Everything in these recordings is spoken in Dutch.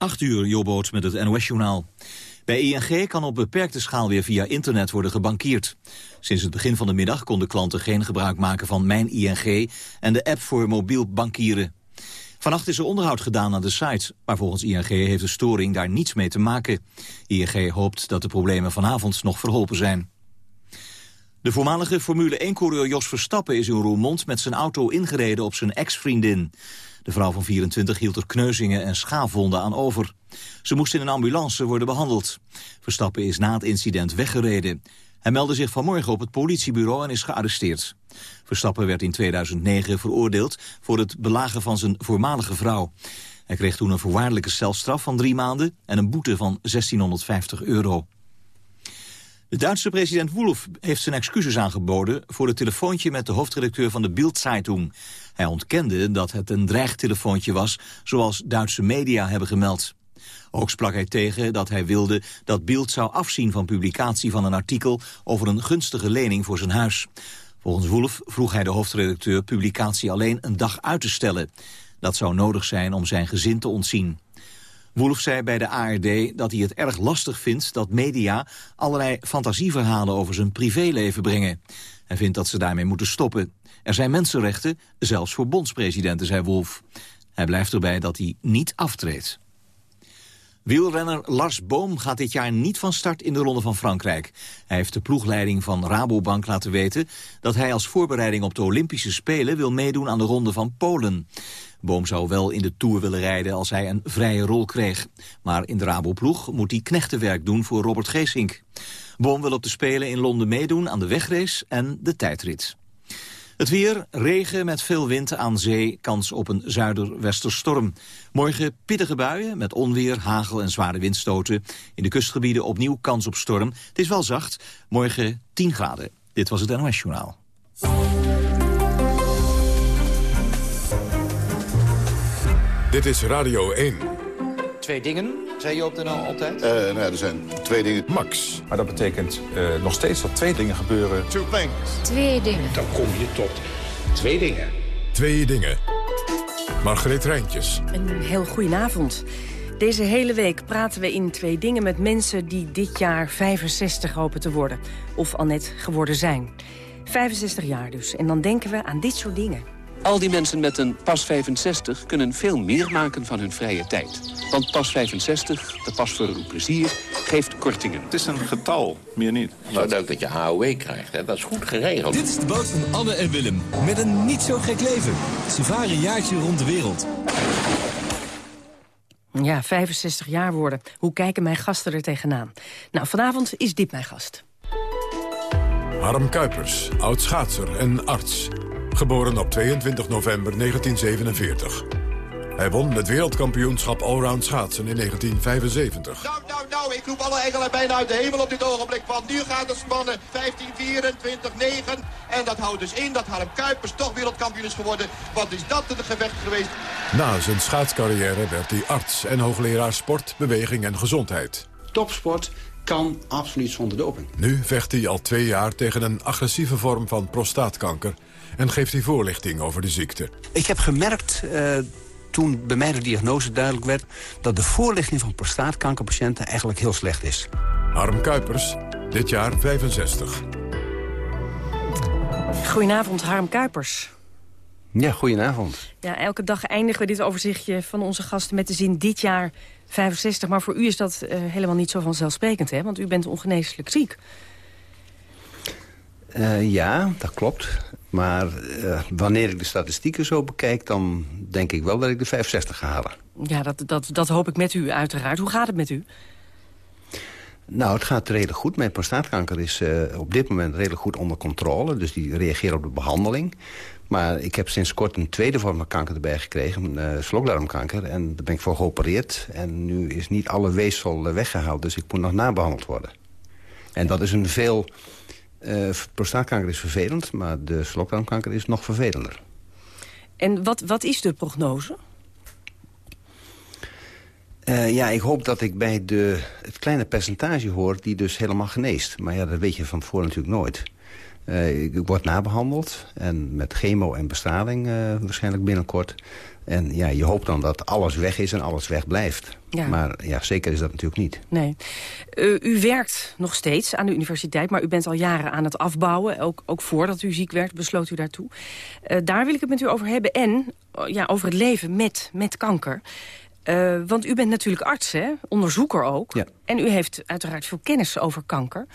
8 uur, Jobboot met het NOS-journaal. Bij ING kan op beperkte schaal weer via internet worden gebankierd. Sinds het begin van de middag konden klanten geen gebruik maken van Mijn ING... en de app voor mobiel bankieren. Vannacht is er onderhoud gedaan aan de site, maar volgens ING heeft de storing daar niets mee te maken. ING hoopt dat de problemen vanavond nog verholpen zijn. De voormalige Formule 1-coureur Jos Verstappen is in Roermond met zijn auto ingereden op zijn ex-vriendin. De vrouw van 24 hield er kneuzingen en schaafwonden aan over. Ze moest in een ambulance worden behandeld. Verstappen is na het incident weggereden. Hij meldde zich vanmorgen op het politiebureau en is gearresteerd. Verstappen werd in 2009 veroordeeld voor het belagen van zijn voormalige vrouw. Hij kreeg toen een voorwaardelijke celstraf van drie maanden en een boete van 1650 euro. De Duitse president Wolf heeft zijn excuses aangeboden... voor het telefoontje met de hoofdredacteur van de Bild-Zeitung. Hij ontkende dat het een dreigtelefoontje was... zoals Duitse media hebben gemeld. Ook sprak hij tegen dat hij wilde dat Bild zou afzien van publicatie van een artikel... over een gunstige lening voor zijn huis. Volgens Wolf vroeg hij de hoofdredacteur publicatie alleen een dag uit te stellen. Dat zou nodig zijn om zijn gezin te ontzien. Wolf zei bij de ARD dat hij het erg lastig vindt dat media allerlei fantasieverhalen over zijn privéleven brengen. Hij vindt dat ze daarmee moeten stoppen. Er zijn mensenrechten, zelfs voor bondspresidenten, zei Wolf. Hij blijft erbij dat hij niet aftreedt. Wielrenner Lars Boom gaat dit jaar niet van start in de Ronde van Frankrijk. Hij heeft de ploegleiding van Rabobank laten weten... dat hij als voorbereiding op de Olympische Spelen wil meedoen aan de Ronde van Polen. Boom zou wel in de Tour willen rijden als hij een vrije rol kreeg. Maar in de Raboploeg moet hij knechtenwerk doen voor Robert Geesink. Boom wil op de Spelen in Londen meedoen aan de wegrace en de tijdrit. Het weer, regen met veel wind aan zee, kans op een zuiderwesterstorm. Morgen pittige buien met onweer, hagel en zware windstoten. In de kustgebieden opnieuw kans op storm. Het is wel zacht, morgen 10 graden. Dit was het NOS Journaal. Dit is Radio 1. Twee dingen, zei je op de NL altijd? Uh, nou ja, er zijn twee dingen. Max. Maar dat betekent uh, nog steeds dat twee dingen gebeuren. Two things. Twee dingen. Dan kom je tot twee dingen. Twee dingen. Margreet Rijntjes. Een heel goedenavond. Deze hele week praten we in Twee Dingen met mensen die dit jaar 65 hopen te worden. Of al net geworden zijn. 65 jaar dus. En dan denken we aan dit soort dingen. Al die mensen met een pas 65 kunnen veel meer maken van hun vrije tijd. Want pas 65, de pas voor uw plezier, geeft kortingen. Het is een getal, meer niet. Nou, leuk dat je AOW krijgt, hè? dat is goed geregeld. Dit is de boot van Anne en Willem, met een niet zo gek leven. Ze varen een jaartje rond de wereld. Ja, 65 jaar worden. Hoe kijken mijn gasten er tegenaan? Nou, vanavond is dit mijn gast. Harm Kuipers, oud-schaatser en arts. Geboren op 22 november 1947. Hij won het wereldkampioenschap allround schaatsen in 1975. Nou, nou, nou, ik roep alle engelen bijna uit de hemel op dit ogenblik. Want nu gaat het spannen. 15, 24, 9. En dat houdt dus in dat Harm Kuipers toch wereldkampioen is geworden. Wat is dat een gevecht geweest? Na zijn schaatscarrière werd hij arts en hoogleraar sport, beweging en gezondheid. Topsport kan absoluut zonder doping. Nu vecht hij al twee jaar tegen een agressieve vorm van prostaatkanker en geeft hij voorlichting over de ziekte. Ik heb gemerkt, uh, toen bij mij de diagnose duidelijk werd... dat de voorlichting van prostaatkankerpatiënten eigenlijk heel slecht is. Harm Kuipers, dit jaar 65. Goedenavond, Harm Kuipers. Ja, goedenavond. Ja, elke dag eindigen we dit overzichtje van onze gasten met de zin dit jaar 65. Maar voor u is dat uh, helemaal niet zo vanzelfsprekend, hè? Want u bent ongeneeslijk ziek. Uh, ja, dat klopt. Maar uh, wanneer ik de statistieken zo bekijk... dan denk ik wel dat ik de 65 ga halen. Ja, dat, dat, dat hoop ik met u uiteraard. Hoe gaat het met u? Nou, het gaat redelijk goed. Mijn prostaatkanker is uh, op dit moment redelijk goed onder controle. Dus die reageert op de behandeling. Maar ik heb sinds kort een tweede vorm van kanker erbij gekregen. Een uh, slokdarmkanker. En daar ben ik voor geopereerd. En nu is niet alle weefsel weggehaald. Dus ik moet nog nabehandeld worden. En dat is een veel uh, prostaatkanker is vervelend, maar de slokdarmkanker is nog vervelender. En wat, wat is de prognose? Uh, ja, ik hoop dat ik bij de, het kleine percentage hoor die dus helemaal geneest. Maar ja, dat weet je van tevoren natuurlijk nooit. Uh, ik word nabehandeld en met chemo en bestraling waarschijnlijk binnenkort. En ja, je hoopt dan dat alles weg is en alles weg blijft. Ja. Maar ja, zeker is dat natuurlijk niet. Nee. Uh, u werkt nog steeds aan de universiteit, maar u bent al jaren aan het afbouwen. Ook, ook voordat u ziek werd, besloot u daartoe. Uh, daar wil ik het met u over hebben. En uh, ja, over het leven met, met kanker. Uh, want u bent natuurlijk arts, hè? onderzoeker ook. Ja. En u heeft uiteraard veel kennis over kanker.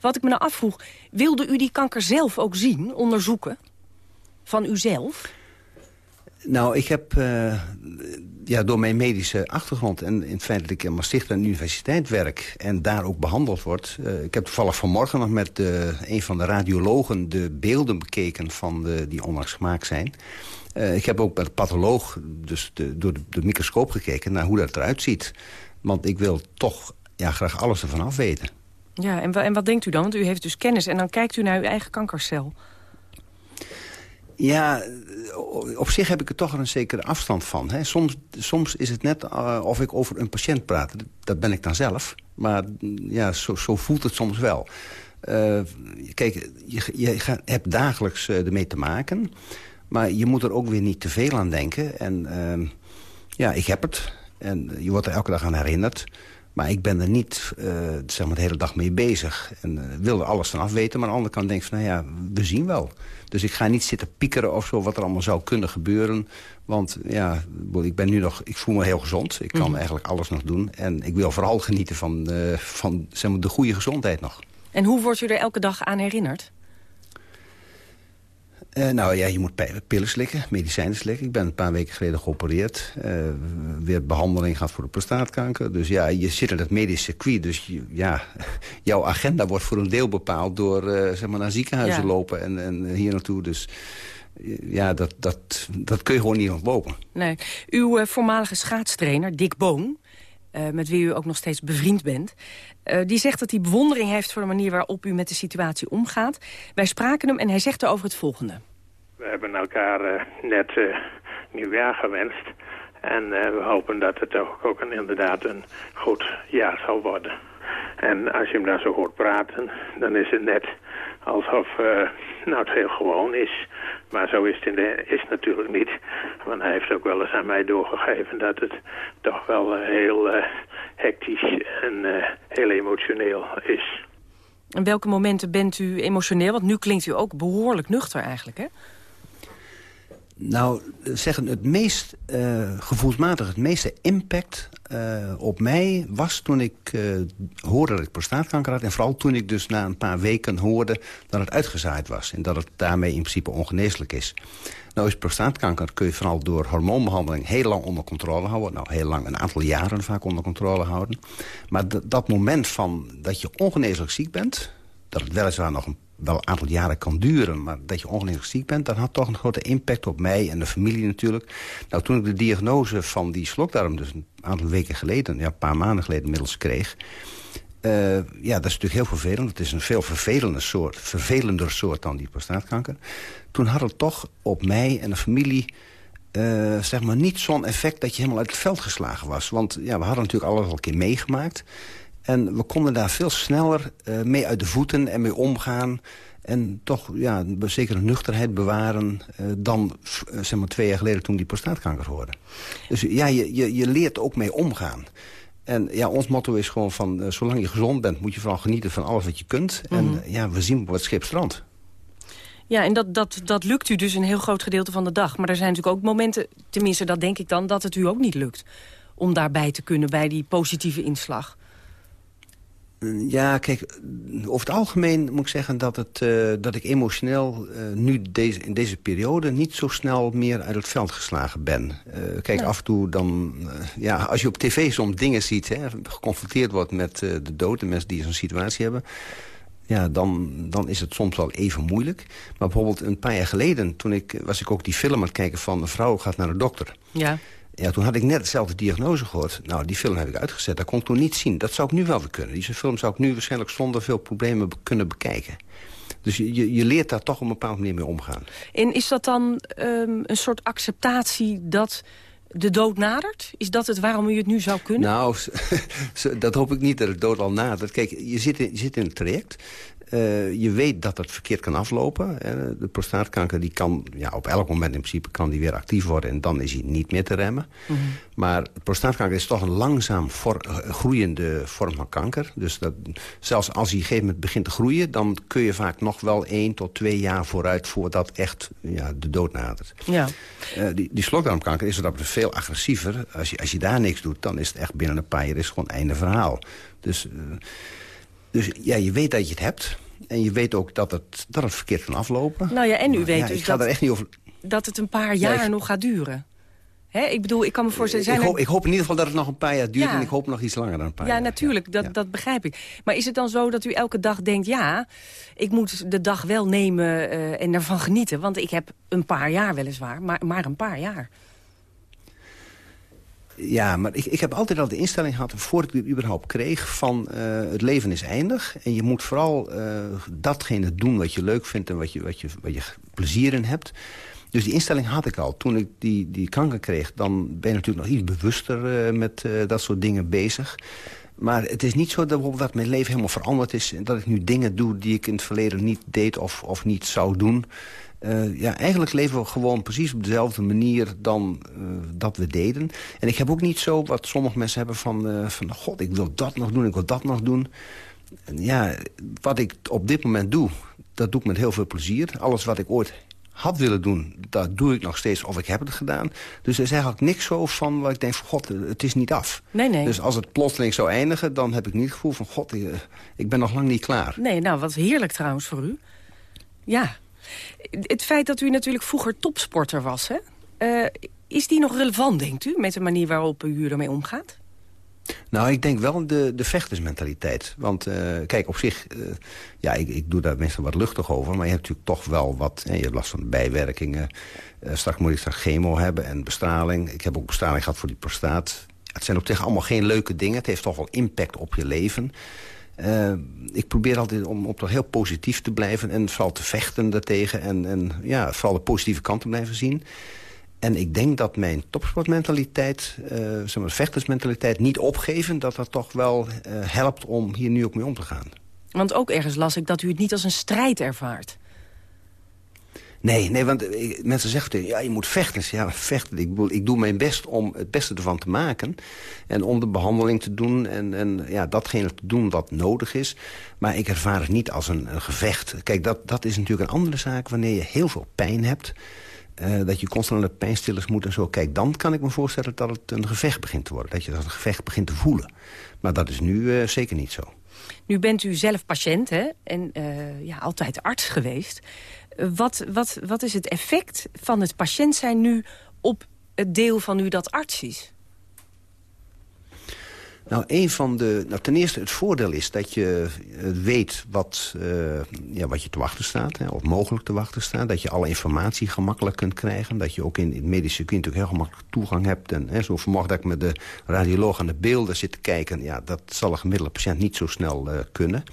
Wat ik me nou afvroeg, wilde u die kanker zelf ook zien, onderzoeken? Van uzelf? Nou, ik heb uh, ja, door mijn medische achtergrond... en in het feit dat ik in Maastricht aan de universiteit werk... en daar ook behandeld word... Uh, ik heb toevallig vanmorgen nog met uh, een van de radiologen... de beelden bekeken van die onlangs gemaakt zijn... Ik heb ook bij de patholoog dus de, door de, de, microscoop gekeken naar hoe dat eruit ziet. Want ik wil toch ja, graag alles ervan af weten. Ja, en, en wat denkt u dan? Want u heeft dus kennis en dan kijkt u naar uw eigen kankercel. Ja, op zich heb ik er toch een zekere afstand van. Hè. Soms, soms is het net uh, of ik over een patiënt praat. Dat ben ik dan zelf. Maar ja, zo, zo voelt het soms wel. Uh, kijk, je, je hebt dagelijks uh, ermee te maken... Maar je moet er ook weer niet te veel aan denken. En uh, ja, ik heb het. En je wordt er elke dag aan herinnerd. Maar ik ben er niet uh, zeg maar de hele dag mee bezig. En uh, wil er alles van af weten. Maar aan de andere kant denk ik van, nou ja, we zien wel. Dus ik ga niet zitten piekeren of zo wat er allemaal zou kunnen gebeuren. Want ja, ik ben nu nog, ik voel me heel gezond. Ik kan mm -hmm. eigenlijk alles nog doen. En ik wil vooral genieten van, uh, van zeg maar, de goede gezondheid nog. En hoe wordt u er elke dag aan herinnerd? Uh, nou ja, je moet pillen slikken, medicijnen slikken. Ik ben een paar weken geleden geopereerd. Uh, weer behandeling gehad voor de prostaatkanker. Dus ja, je zit in het medisch circuit. Dus je, ja, jouw agenda wordt voor een deel bepaald door uh, zeg maar naar ziekenhuizen ja. lopen en, en hier naartoe. Dus ja, dat, dat, dat kun je gewoon niet ontlopen. Nee. Uw voormalige schaatstrainer, Dick Boon... Uh, met wie u ook nog steeds bevriend bent... Uh, die zegt dat hij bewondering heeft voor de manier waarop u met de situatie omgaat. Wij spraken hem en hij zegt erover het volgende. We hebben elkaar uh, net nieuwjaar gewenst. En we hopen dat het ook, ook een, inderdaad een goed jaar zal worden. En als je hem dan zo hoort praten, dan is het net alsof nou, het heel gewoon is. Maar zo is het in de, is natuurlijk niet. Want hij heeft ook wel eens aan mij doorgegeven dat het toch wel uh, heel uh, hectisch en uh, heel emotioneel is. En welke momenten bent u emotioneel? Want nu klinkt u ook behoorlijk nuchter eigenlijk, hè? Nou, zeggen het meest uh, gevoelsmatig, het meeste impact uh, op mij was toen ik uh, hoorde dat ik prostaatkanker had. En vooral toen ik dus na een paar weken hoorde dat het uitgezaaid was. En dat het daarmee in principe ongeneeslijk is. Nou is prostaatkanker kun je vooral door hormoonbehandeling heel lang onder controle houden. Nou, heel lang, een aantal jaren vaak onder controle houden. Maar dat moment van dat je ongeneeslijk ziek bent... dat het weliswaar nog een wel een aantal jaren kan duren... maar dat je ongeneeslijk ziek bent... dat had toch een grote impact op mij en de familie natuurlijk. Nou, toen ik de diagnose van die slokdarm... dus een aantal weken geleden, ja, een paar maanden geleden inmiddels kreeg... Uh, ja, dat is natuurlijk heel vervelend. Het is een veel vervelender soort, vervelender soort dan die prostaatkanker. Toen had het toch op mij en de familie... Uh, zeg maar niet zo'n effect dat je helemaal uit het veld geslagen was. Want ja, we hadden natuurlijk alles al een keer meegemaakt... En we konden daar veel sneller uh, mee uit de voeten en mee omgaan. En toch ja, zeker een nuchterheid bewaren uh, dan uh, zeg maar twee jaar geleden toen die prostaatkanker hoorde. Dus ja, je, je, je leert ook mee omgaan. En ja, ons motto is gewoon van, uh, zolang je gezond bent... moet je vooral genieten van alles wat je kunt. Mm -hmm. En ja, we zien op het schip strand. Ja, en dat, dat, dat lukt u dus een heel groot gedeelte van de dag. Maar er zijn natuurlijk ook momenten, tenminste dat denk ik dan... dat het u ook niet lukt om daarbij te kunnen bij die positieve inslag. Ja, kijk, over het algemeen moet ik zeggen dat, het, uh, dat ik emotioneel uh, nu deze, in deze periode niet zo snel meer uit het veld geslagen ben. Uh, kijk, ja. af en toe dan, ja, als je op tv soms dingen ziet, hè, geconfronteerd wordt met de dood, de mensen die zo'n situatie hebben, ja, dan, dan is het soms wel even moeilijk. Maar bijvoorbeeld een paar jaar geleden, toen ik, was ik ook die film aan het kijken van een vrouw gaat naar de dokter. Ja. Ja, toen had ik net dezelfde diagnose gehoord. Nou, die film heb ik uitgezet. Dat kon ik toen niet zien. Dat zou ik nu wel weer kunnen. Die film zou ik nu waarschijnlijk zonder veel problemen kunnen bekijken. Dus je, je leert daar toch op een bepaalde manier mee omgaan. En is dat dan um, een soort acceptatie dat de dood nadert? Is dat het waarom u het nu zou kunnen? Nou, dat hoop ik niet dat de dood al nadert. Kijk, je zit in, je zit in een traject. Uh, je weet dat het verkeerd kan aflopen. Uh, de prostaatkanker die kan ja, op elk moment in principe kan die weer actief worden... en dan is hij niet meer te remmen. Mm -hmm. Maar prostaatkanker is toch een langzaam voor, uh, groeiende vorm van kanker. Dus dat, zelfs als hij op een gegeven moment begint te groeien... dan kun je vaak nog wel één tot twee jaar vooruit... voordat echt ja, de dood nadert. Ja. die, die slokdarmkanker is dat veel agressiever. Als je, als je daar niks doet, dan is het echt binnen een paar jaar is gewoon einde verhaal. Dus... Dus ja, je weet dat je het hebt. En je weet ook dat het, dat het verkeerd kan aflopen. Nou ja, en u maar, weet ja, dus ik ga dat, er echt niet over... dat het een paar jaar ik- nog gaat duren. Hè? Ik bedoel, ik kan me voorstellen... Zijn ik, er- hoop, ik hoop in ieder geval dat het nog een paar jaar duurt... Ja. en ik hoop nog iets langer dan een paar ja, jaar. natuurlijk, dat, dat begrijp ik. Maar is het dan zo dat u elke dag denkt... ja, ik moet de dag wel nemen eh, en ervan genieten... want ik heb een paar jaar weliswaar, maar, maar een paar jaar. Ja, maar ik, ik heb altijd al de instelling gehad, voordat ik het überhaupt kreeg... van eh, het leven is eindig. En je moet vooral eh, datgene doen wat je leuk vindt... en wat je, wat, je, wat je plezier in hebt. Dus die instelling had ik al. Toen ik die, die kanker kreeg, dan ben je natuurlijk nog iets bewuster... eh, met dat soort dingen bezig. Maar het is niet zo dat mijn leven helemaal veranderd is... en dat ik nu dingen doe die ik in het verleden niet deed of, of niet zou doen... Eh, ja, eigenlijk leven we gewoon precies op dezelfde manier dan eh, dat we deden. En ik heb ook niet zo wat sommige mensen hebben van... eh, van god, ik wil dat nog doen, ik wil dat nog doen. En ja, wat ik op dit moment doe, dat doe ik met heel veel plezier. Alles wat ik ooit had willen doen, dat doe ik nog steeds of ik heb het gedaan. Dus er is eigenlijk niks zo van waar ik denk van god, het is niet af. Nee, nee. Dus als het plotseling zou eindigen, dan heb ik niet het gevoel van god, ik, ik ben nog lang niet klaar. Nee, nou, wat heerlijk trouwens voor u. Ja. Het feit dat u natuurlijk vroeger topsporter was, hè? Eh, is die nog relevant, denkt u, met de manier waarop u ermee omgaat? Nou, ik denk wel de, de vechtersmentaliteit. Want eh, kijk, op zich, eh, ja, ik, ik doe daar meestal wat luchtig over... maar je hebt natuurlijk toch wel wat, je hebt last van bijwerkingen. Straks moet ik straks chemo hebben en bestraling. Ik heb ook bestraling gehad voor die prostaat. Het zijn op zich allemaal geen leuke dingen. Het heeft toch wel impact op je leven. Eh, ik probeer altijd om, toch heel positief te blijven... en vooral te vechten daartegen. En, en ja, vooral de positieve kant te blijven zien. En ik denk dat mijn topsportmentaliteit, eh zeg maar, vechtersmentaliteit... niet opgeven, dat dat toch wel eh, helpt om hier nu ook mee om te gaan. Want ook ergens las ik dat u het niet als een strijd ervaart. Nee, nee want eh, mensen zeggen ja, je moet vechten. Ja, vechten. Ik, ik doe mijn best om het beste ervan te maken. En om de behandeling te doen. En, en ja, datgene te doen wat nodig is. Maar ik ervaar het niet als een, gevecht. Kijk, dat, dat is natuurlijk een andere zaak wanneer je heel veel pijn hebt. eh, dat je constant naar de pijnstillers moet en zo. Kijk, dan kan ik me voorstellen dat het een gevecht begint te worden. Dat je dat een gevecht begint te voelen. Maar dat is nu eh, zeker niet zo. Nu bent u zelf patiënt hè? en ja, altijd arts geweest. Wat, wat, wat is het effect van het patiënt zijn nu op het deel van u dat arts is? Nou, een van de. Nou, ten eerste, het voordeel is dat je eh, weet wat, eh, ja, wat je te wachten staat, hè, of mogelijk te wachten staat. Dat je alle informatie gemakkelijk kunt krijgen. Dat je ook in, in het medische circuit natuurlijk heel gemakkelijk toegang hebt. En hè, zo vanmorgen dat ik met de radioloog aan de beelden zit te kijken. Ja, dat zal een gemiddelde patiënt niet zo snel eh, kunnen.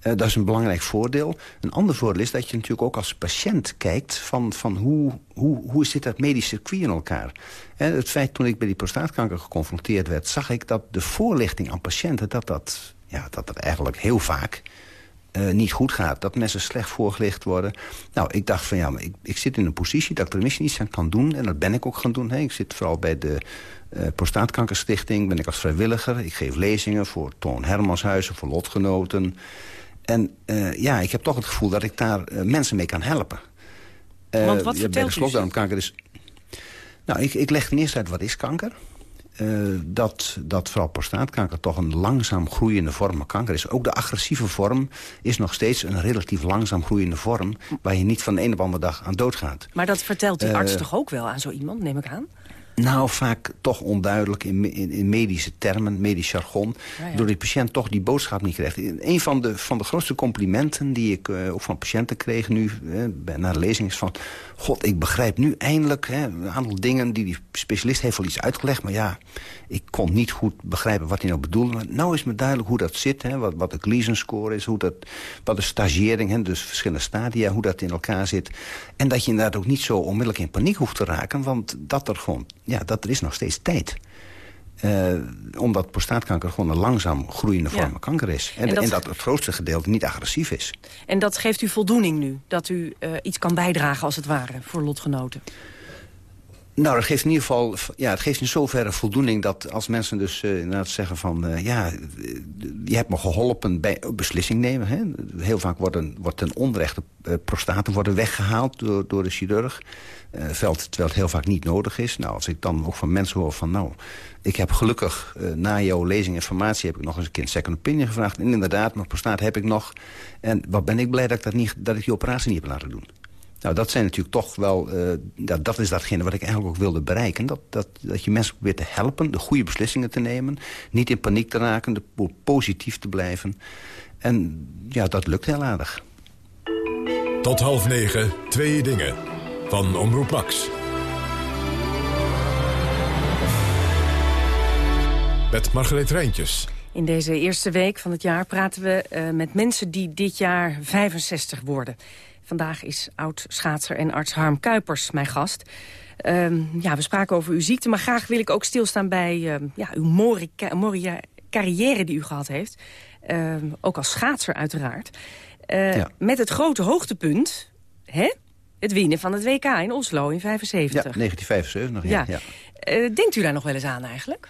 Eh, dat is een belangrijk voordeel. Een ander voordeel is dat je natuurlijk ook als patiënt kijkt... van, van hoe, hoe, hoe zit dat medisch circuit in elkaar. En het feit toen ik bij die prostaatkanker geconfronteerd werd... zag ik dat de voorlichting aan patiënten... dat dat, ja, dat, dat eigenlijk heel vaak eh, niet goed gaat. Dat mensen slecht voorgelicht worden. Nou, ik dacht van ja, maar ik, ik zit in een positie... dat ik er misschien iets aan kan doen. En dat ben ik ook gaan doen. Ik zit vooral bij de eh, Prostaatkankerstichting. Ben ik als vrijwilliger. Ik geef lezingen voor Toon Hermanshuizen, voor lotgenoten... En uh, ja, ik heb toch het gevoel dat ik daar uh, mensen mee kan helpen. Uh, Want wat vertelt bij de slokdarmkanker is... Nou, ik, ik leg ten eerste uit wat is kanker. dat, dat vooral prostaatkanker toch een langzaam groeiende vorm van kanker is. Ook de agressieve vorm is nog steeds een relatief langzaam groeiende vorm... waar je niet van de een op andere dag aan doodgaat. Maar dat vertelt die arts toch ook wel aan zo iemand, neem ik aan? Nou, vaak toch onduidelijk in, in, in, medische termen, medisch jargon... Ja, ja. door die patiënt toch die boodschap niet krijgt. Een van de, van de grootste complimenten die ik uh, ook van patiënten kreeg nu... Eh, na de lezing is van... God, ik begrijp nu eindelijk hè, een aantal dingen die die specialist heeft wel iets uitgelegd... maar ja, ik kon niet goed begrijpen wat hij nou bedoelde. Maar nou is me duidelijk hoe dat zit, hè, wat, wat de Gleason score is... Hoe dat, wat de stagiering, hè, dus verschillende stadia, hoe dat in elkaar zit. En dat je inderdaad ook niet zo onmiddellijk in paniek hoeft te raken... want dat er gewoon ja, dat er is nog steeds tijd. Uh, omdat prostaatkanker gewoon een langzaam groeiende vorm van kanker is. En, en, dat... en, dat... het grootste gedeelte niet agressief is. En dat geeft u voldoening nu? Dat u uh, iets kan bijdragen, als het ware, voor lotgenoten? Nou, dat geeft in ieder geval, ja, het geeft in zoverre voldoening dat als mensen dus uh, inderdaad zeggen van, uh, ja, je hebt me geholpen bij beslissing nemen. Hè? Heel vaak worden, wordt ten onrechte uh, prostaten worden weggehaald door, door de chirurg. Terwijl het heel vaak niet nodig is. Nou, als ik dan ook van mensen hoor van, nou, ik heb gelukkig na jouw lezing informatie heb ik nog eens een keer een second opinion gevraagd. En inderdaad, mijn prostaat heb ik nog. En wat ben ik blij dat ik, dat niet, dat ik die operatie niet heb laten doen. Nou, dat zijn natuurlijk toch wel... Uh, dat, dat is datgene wat ik eigenlijk ook wilde bereiken. Dat, dat, dat je mensen probeert te helpen, de goede beslissingen te nemen. Niet in paniek te raken, de, positief te blijven. En ja, dat lukt heel aardig. Tot half negen, twee dingen. Van Omroep Max. Met Margreet Rijntjes. In deze eerste week van het jaar praten we uh, met mensen die dit jaar 65 worden. Vandaag is oud-schaatser en arts Harm Kuipers mijn gast. Um, ja, we spraken over uw ziekte, maar graag wil ik ook stilstaan bij um, ja, uw mooie, carrière die u gehad heeft. Um, ook als schaatser uiteraard. Uh, ja. Met het grote hoogtepunt, hè? het winnen van het WK in Oslo in 75. Ja, 1975. Ja. ja. Uh, denkt u daar nog wel eens aan eigenlijk?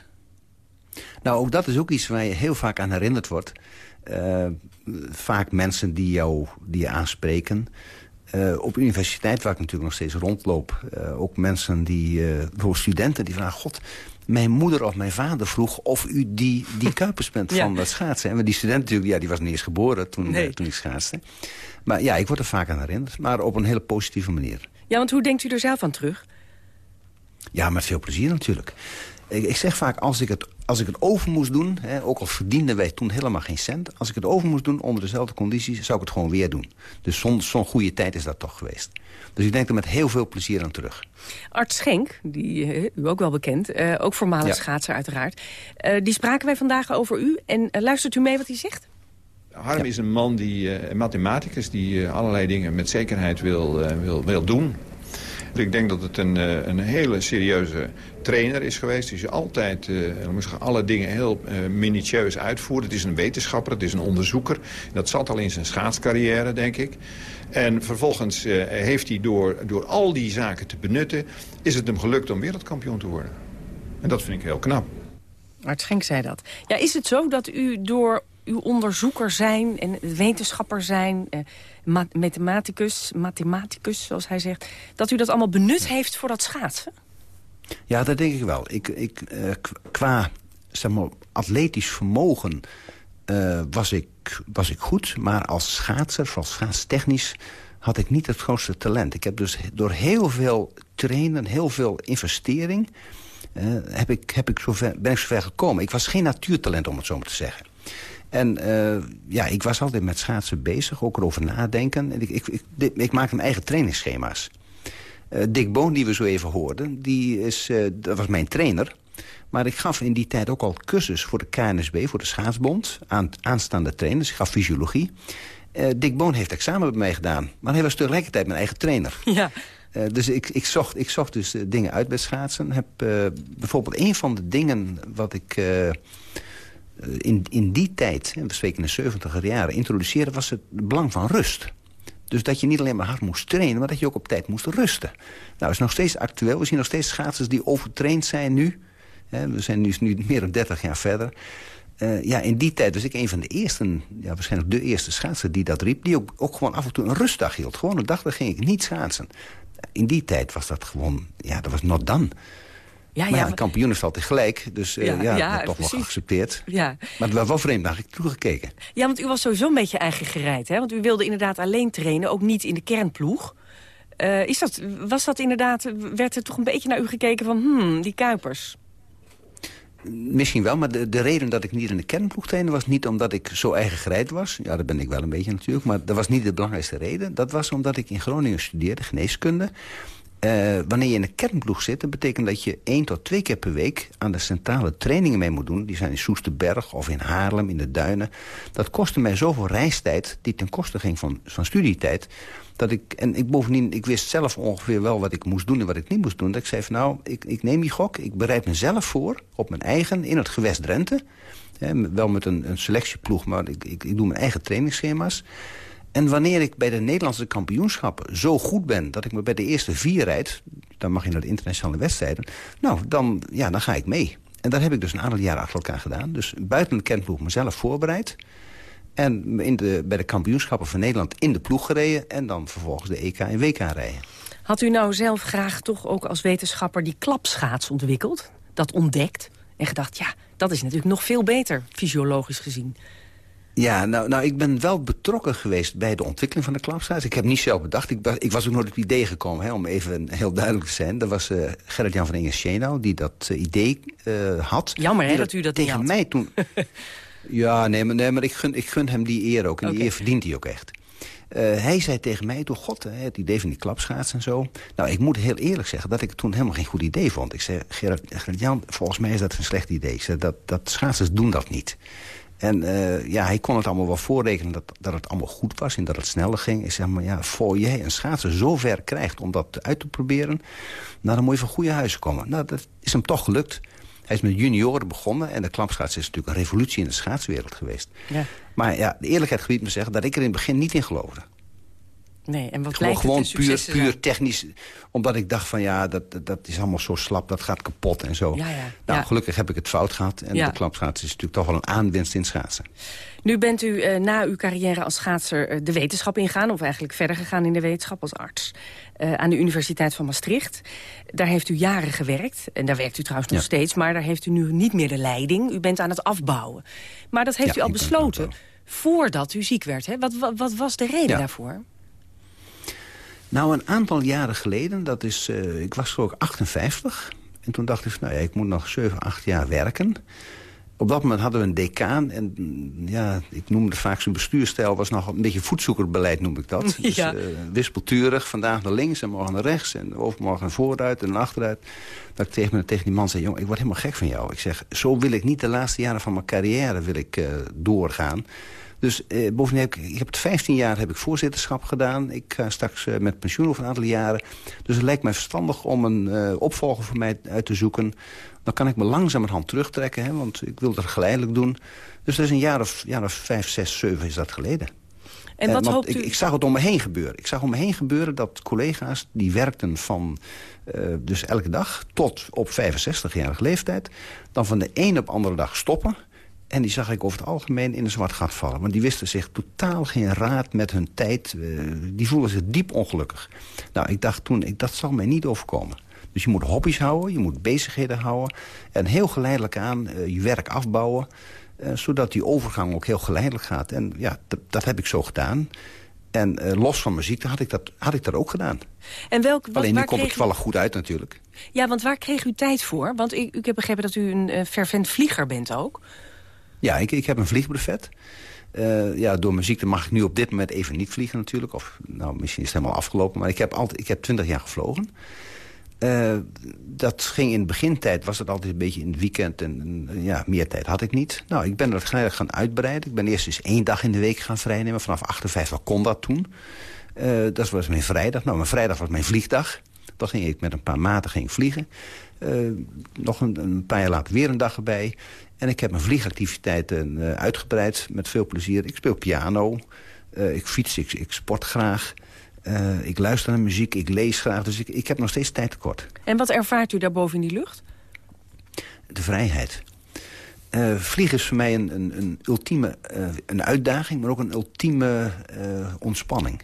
Nou, ook dat is ook iets waar je heel vaak aan herinnerd wordt. Uh, vaak mensen die, jou, die je aanspreken. Uh, op universiteit, waar ik natuurlijk nog steeds rondloop... Uh, ook mensen die, uh, studenten die vragen... God, mijn moeder of mijn vader vroeg of u die, die Kuipers bent van dat schaatsen. En die student natuurlijk, ja, die was niet eens geboren toen, nee. toen ik schaatste. Maar ja, ik word er vaak aan herinnerd. Maar op een hele positieve manier. Ja, want hoe denkt u er zelf aan terug? Ja, met veel plezier natuurlijk. Ik, ik, zeg vaak, als ik het, als ik het over moest doen... Hè, ook al verdienden wij toen helemaal geen cent... als ik het over moest doen onder dezelfde condities... zou ik het gewoon weer doen. Dus zo'n zo goede tijd is dat toch geweest. Dus ik denk er met heel veel plezier aan terug. Art Schenk, die uh, u ook wel bekend, uh, ook voormalig ja. schaatser uiteraard... Uh, die spraken wij vandaag over u. En luistert u mee wat hij zegt? Harm ja. is een man, die, een mathematicus... die allerlei dingen met zekerheid wil, wil, wil doen... Ik denk dat het een, een hele serieuze trainer is geweest. Die altijd uh, alle dingen heel uh, minutieus uitvoert. Het is een wetenschapper, het is een onderzoeker. Dat zat al in zijn schaatscarrière, denk ik. En vervolgens heeft hij door, door al die zaken te benutten... is het hem gelukt om wereldkampioen te worden. En dat vind ik heel knap. Art Schenk zei dat. Ja, is het zo dat u door uw onderzoeker zijn en wetenschapper zijn... Eh, mathematicus, mathematicus, zoals hij zegt... dat u dat allemaal benut heeft voor dat schaatsen? Ja, dat denk ik wel. Ik, ik, uh, qua zeg maar, atletisch vermogen uh, was, ik, was ik goed. Maar als schaatser, als schaatstechnisch, had ik niet het grootste talent. Ik heb dus door heel veel trainen, heel veel investering... Uh, heb ik, heb ik zover, ben ik zover gekomen. Ik was geen natuurtalent, om het zo maar te zeggen. En uh, ja, ik was altijd met schaatsen bezig, ook erover nadenken. En ik, ik, ik, ik maakte mijn eigen trainingsschema's. Uh, Dick Boon, die we zo even hoorden, die is, uh, dat was mijn trainer. Maar ik gaf in die tijd ook al cursus voor de KNSB, voor de schaatsbond... aan aanstaande trainers. Ik gaf fysiologie. Uh, Dick Boon heeft examen bij mij gedaan. Maar hij was tegelijkertijd mijn eigen trainer. Ja. Uh, dus ik, ik, zocht, ik zocht dus dingen uit bij schaatsen. Heb, bijvoorbeeld een van de dingen wat ik in, in die tijd, we spreken in de 70 jaren, introduceerde... was het belang van rust. Dus dat je niet alleen maar hard moest trainen, maar dat je ook op tijd moest rusten. Nou, is nog steeds actueel. We zien nog steeds schaatsers die overtraind zijn nu. we zijn nu, meer dan 30 jaar verder. Uh, ja, in die tijd was ik een van de eerste, ja, waarschijnlijk de eerste schaatser die dat riep. Die ook, ook gewoon af en toe een rustdag hield. Gewoon een dag, dan ging ik niet schaatsen. In die tijd was dat gewoon, ja, dat was not done. Ja, maar ja, ja, kampioen is gelijk. Dus uh, ja, ja, ja toch precies. wel geaccepteerd. Ja. Maar het was wel vreemd naar ik toegekeken. Ja, want u was sowieso een beetje eigen gereid. Hè? Want u wilde inderdaad alleen trainen, ook niet in de kernploeg. Uh, is dat, was dat inderdaad, werd er toch een beetje naar u gekeken van... hmm, die Kuipers? Misschien wel, maar de, de reden dat ik niet in de kernploeg trainde... was niet omdat ik zo eigen gereid was. Ja, dat ben ik wel een beetje natuurlijk. Maar dat was niet de belangrijkste reden. Dat was omdat ik in Groningen studeerde, geneeskunde. Uh, wanneer je in een kernploeg zit, dat betekent dat je één tot twee keer per week aan de centrale trainingen mee moet doen. Die zijn in Soesterberg of in Haarlem, in de Duinen. Dat kostte mij zoveel reistijd, die ten koste ging van, van studietijd. Dat ik, en ik bovendien, ik wist zelf ongeveer wel wat ik moest doen en wat ik niet moest doen. Dat ik zei van nou, ik, ik neem die gok, ik bereid mezelf voor op mijn eigen, in het gewest Drenthe. wel met een, een selectieploeg, maar ik, ik doe mijn eigen trainingsschema's. En wanneer ik bij de Nederlandse kampioenschappen zo goed ben... dat ik me bij de eerste vier rijd, dan mag je naar de internationale wedstrijden... nou, dan, ja, dan ga ik mee. En dat heb ik dus een aantal jaren achter elkaar gedaan. Dus buiten de kernploeg mezelf voorbereid... en in de, bij de kampioenschappen van Nederland in de ploeg gereden... en dan vervolgens de EK en WK rijden. Had u nou zelf graag toch ook als wetenschapper die klapschaats ontwikkeld? Dat ontdekt en gedacht, ja, dat is natuurlijk nog veel beter, fysiologisch gezien. Ja, nou, nou, ik ben wel betrokken geweest bij de ontwikkeling van de klapschaats. Ik heb niet zelf bedacht. Ik, ik was ook nooit op het idee gekomen, hè, om even heel duidelijk te zijn. Dat was uh, Gerrit-Jan van Ingerschenau die dat uh, idee uh, had. Jammer hè, dat u dat tegen mij toen... ja, nee, maar, nee, maar ik, gun, ik gun hem die eer ook. En okay. die eer verdient hij ook echt. hij zei tegen mij, door god, hè, het idee van die klapschaats en zo. Nou, ik moet heel eerlijk zeggen dat ik het toen helemaal geen goed idee vond. Ik zei, Gerrit-Jan, volgens mij is dat een slecht idee. Ik zei, dat, dat schaatsers doen dat niet. En uh, ja, hij kon het allemaal wel voorrekenen dat, dat het allemaal goed was... en dat het sneller ging. Ik zeg maar, ja, voor jij een schaatser zo ver krijgt om dat uit te proberen... nou, dan moet je van goede huizen komen. Nou, dat is hem toch gelukt. Hij is met junioren begonnen en de klampschaats is natuurlijk een revolutie in de schaatswereld geweest. Ja. Maar ja, de eerlijkheid gebiedt me zeggen dat ik er in het begin niet in geloofde. Nee, en wat gewoon, gewoon puur, puur technisch. Omdat ik dacht van ja, dat, dat is allemaal zo slap, dat gaat kapot en zo. Ja, ja. Nou, gelukkig heb ik het fout gehad. En de klapschaatsen is natuurlijk toch wel een aanwinst in schaatsen. Nu bent u uh, na uw carrière als schaatser uh, de wetenschap ingaan... of eigenlijk verder gegaan in de wetenschap als arts... Uh, aan de Universiteit van Maastricht. Daar heeft u jaren gewerkt. En daar werkt u trouwens nog steeds. Maar daar heeft u nu niet meer de leiding. U bent aan het afbouwen. Maar dat heeft u al besloten voordat u ziek werd. Hè? Wat, wat, wat was de reden daarvoor? Nou, een aantal jaren geleden, dat is, uh, ik was ik 58. En toen dacht ik, nou ja, ik moet nog 7, 8 jaar werken. Op dat moment hadden we een decaan. En ja, ik noemde vaak zijn bestuurstijl was nog een beetje voetzoekerbeleid, noem ik dat. Dus uh, wispelturig, vandaag naar links en morgen naar rechts. En overmorgen naar vooruit en achteruit. Dat ik tegen, me, tegen die man zei, jong, ik word helemaal gek van jou. Ik zeg, zo wil ik niet de laatste jaren van mijn carrière wil ik, uh, doorgaan. Dus eh, bovendien heb ik, ik heb het 15 jaar heb ik voorzitterschap gedaan. Ik ga straks eh, met pensioen over een aantal jaren. Dus het lijkt mij verstandig om een uh, opvolger voor mij uit te zoeken. Dan kan ik me langzamerhand terugtrekken, hè, want ik wil dat geleidelijk doen. Dus dat is een jaar of, jaar of vijf, zes, zeven is dat geleden. En wat hoopt u... ik, ik, zag het om me heen gebeuren. Ik zag om me heen gebeuren dat collega's die werkten van uh, dus elke dag tot op 65-jarige leeftijd... dan van de een op andere dag stoppen en die zag ik over het algemeen in een zwart gat vallen. Want die wisten zich totaal geen raad met hun tijd. Uh, die voelden zich diep ongelukkig. Nou, ik dacht toen, ik, dat zal mij niet overkomen. Dus je moet hobby's houden, je moet bezigheden houden. En heel geleidelijk aan uh, je werk afbouwen. Uh, zodat die overgang ook heel geleidelijk gaat. En ja, dat heb ik zo gedaan. En los van mijn ziekte had ik dat, had ik dat ook gedaan. En welk, wat, Alleen nu komt het toevallig goed uit natuurlijk. Ja, want waar kreeg u tijd voor? Want ik, ik heb begrepen dat u een fervent vlieger bent ook. Ja, ik, ik heb een vliegbrevet. Uh, ja, door mijn ziekte mag ik nu op dit moment even niet vliegen natuurlijk. Of nou, misschien is het helemaal afgelopen. Maar ik heb, altijd, ik heb 20 jaar gevlogen. Uh, dat ging in de begintijd, was het altijd een beetje in het weekend. En ja, meer tijd had ik niet. Nou, ik ben dat geleidelijk gaan uitbreiden. Ik ben eerst eens één dag in de week gaan vrijnemen. Vanaf 58 kon dat toen. Uh, dat was mijn vrijdag. Nou, mijn vrijdag was mijn vliegdag. Dan ging ik met een paar maten ging vliegen. Nog een, een, paar jaar later weer een dag erbij. En ik heb mijn vliegactiviteiten uh, uitgebreid met veel plezier. Ik speel piano, uh, ik fiets, ik, ik sport graag. Uh, ik luister naar muziek, ik lees graag. Dus ik, ik heb nog steeds tijd tekort. En wat ervaart u daarboven in die lucht? De vrijheid. vliegen is voor mij een, een, een ultieme een uitdaging, maar ook een ultieme ontspanning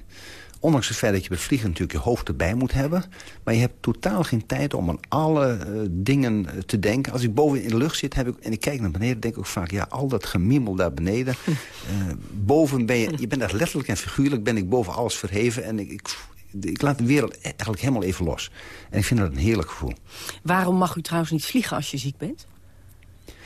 ondanks het feit dat je bij vliegen natuurlijk je hoofd erbij moet hebben... maar je hebt totaal geen tijd om aan alle uh, dingen uh, te denken. Als ik boven in de lucht zit heb ik, en ik kijk naar beneden... denk ik ook vaak, ja, al dat gemiemel daar beneden... Uh, boven ben je, je bent daar letterlijk en figuurlijk... ben ik boven alles verheven en ik, ik ik laat de wereld eigenlijk helemaal even los. En ik vind dat een heerlijk gevoel. Waarom mag u trouwens niet vliegen als je ziek bent?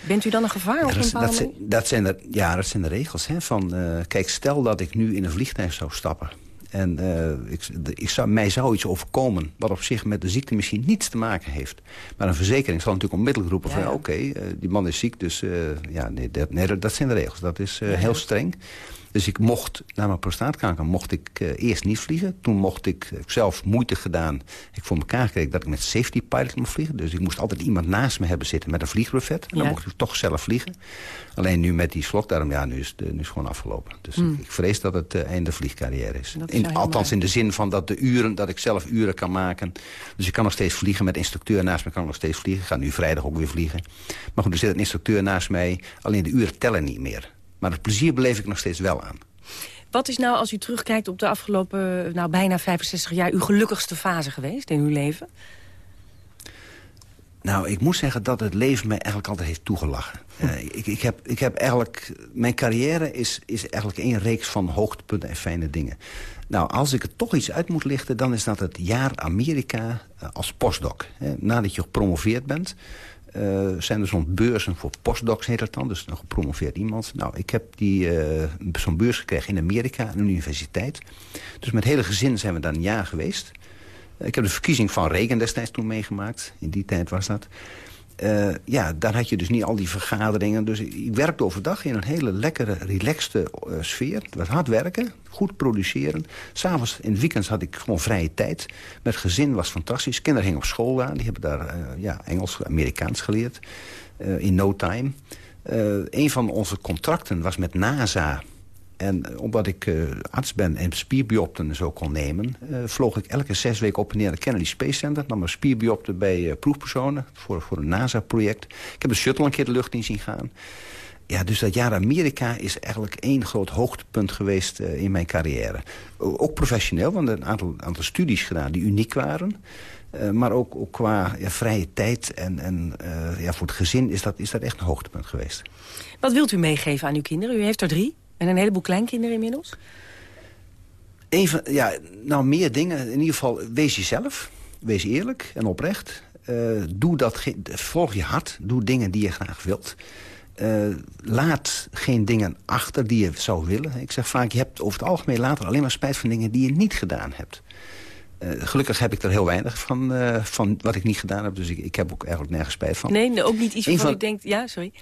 Bent u dan een gevaar? Ja, dat, dat, zijn, dat, zijn de, ja, dat zijn de regels. Hè, van, uh, kijk, stel dat ik nu in een vliegtuig zou stappen En uh, ik, ik zou, mij zou iets overkomen wat op zich met de ziekte misschien niets te maken heeft. Maar een verzekering zal natuurlijk onmiddellijk roepen van... oké, okay, uh, die man is ziek, dus uh, ja, nee, dat, nee, dat zijn de regels. Dat is heel streng. Dus ik mocht, na mijn prostaatkanker, mocht ik uh, eerst niet vliegen. Toen mocht ik, ik zelf moeite gedaan. Ik voor elkaar gekregen dat ik met safety pilot mocht vliegen. Dus ik moest altijd iemand naast me hebben zitten met een vliegbrevet. En dan mocht ik toch zelf vliegen. Alleen nu met die slokdarm, ja, nu is het, nu is het gewoon afgelopen. Dus Hmm. ik, ik vrees dat het uh, einde vliegcarrière is. In, althans in de zin van dat de uren, dat ik zelf uren kan maken. Dus ik kan nog steeds vliegen met instructeur naast me. kan ik nog steeds vliegen. Ik ga nu vrijdag ook weer vliegen. Maar goed, er zit een instructeur naast mij. Alleen de uren tellen niet meer. Maar het plezier beleef ik nog steeds wel aan. Wat is nou, als u terugkijkt op de afgelopen nou, bijna 65 jaar... uw gelukkigste fase geweest in uw leven? Nou, ik moet zeggen dat het leven mij eigenlijk altijd heeft toegelachen. Uh, ik, ik, heb, ik heb eigenlijk... Mijn carrière is, is eigenlijk één reeks van hoogtepunten en fijne dingen. Nou, als ik er toch iets uit moet lichten... dan is dat het jaar Amerika uh, als postdoc. Hè. Nadat je gepromoveerd bent... Uh, zijn er zo'n beurzen voor postdocs, heet dat dan. Dus een gepromoveerd iemand. Nou, ik heb die uh, zo'n beurs gekregen in Amerika, aan een universiteit. Dus met hele gezin zijn we daar een jaar geweest. Ik heb de verkiezing van Reagan destijds toen meegemaakt. In die tijd was dat. Uh, ja, daar had je dus niet al die vergaderingen. Dus ik werkte overdag in een hele lekkere, relaxte uh, sfeer. Het was hard werken, goed produceren. S'avonds, in het weekend had ik gewoon vrije tijd. Met gezin was fantastisch. Kinderen gingen op school daar. Die hebben daar uh, ja, Engels, Amerikaans geleerd. in no time. een van onze contracten was met NASA... En omdat ik uh, arts ben en spierbiopten zo kon nemen... Uh, vloog ik elke zes weken op en neer naar Kennedy Space Center. Nam een spierbiopten bij uh, proefpersonen voor, voor een NASA-project. Ik heb de shuttle een keer de lucht in zien gaan. Ja, dus dat jaar Amerika is eigenlijk één groot hoogtepunt geweest in mijn carrière. Ook professioneel, want een aantal, aantal studies gedaan die uniek waren... Maar ook, qua vrije tijd en, en ja, voor het gezin is dat, is dat echt een hoogtepunt geweest. Wat wilt u meegeven aan uw kinderen? U heeft er drie. En een heleboel kleinkinderen inmiddels? Even, ja, nou meer dingen. In ieder geval, wees jezelf. Wees eerlijk en oprecht. Uh, doe dat, volg je hart. Doe dingen die je graag wilt. Uh, laat geen dingen achter die je zou willen. Ik zeg vaak, je hebt over het algemeen later alleen maar spijt van dingen die je niet gedaan hebt. Uh, gelukkig heb ik er heel weinig van, uh, van wat ik niet gedaan heb. Dus ik, ik heb ook eigenlijk nergens spijt van. Nee, ook niet iets waarvan van... u denkt... Ja, sorry.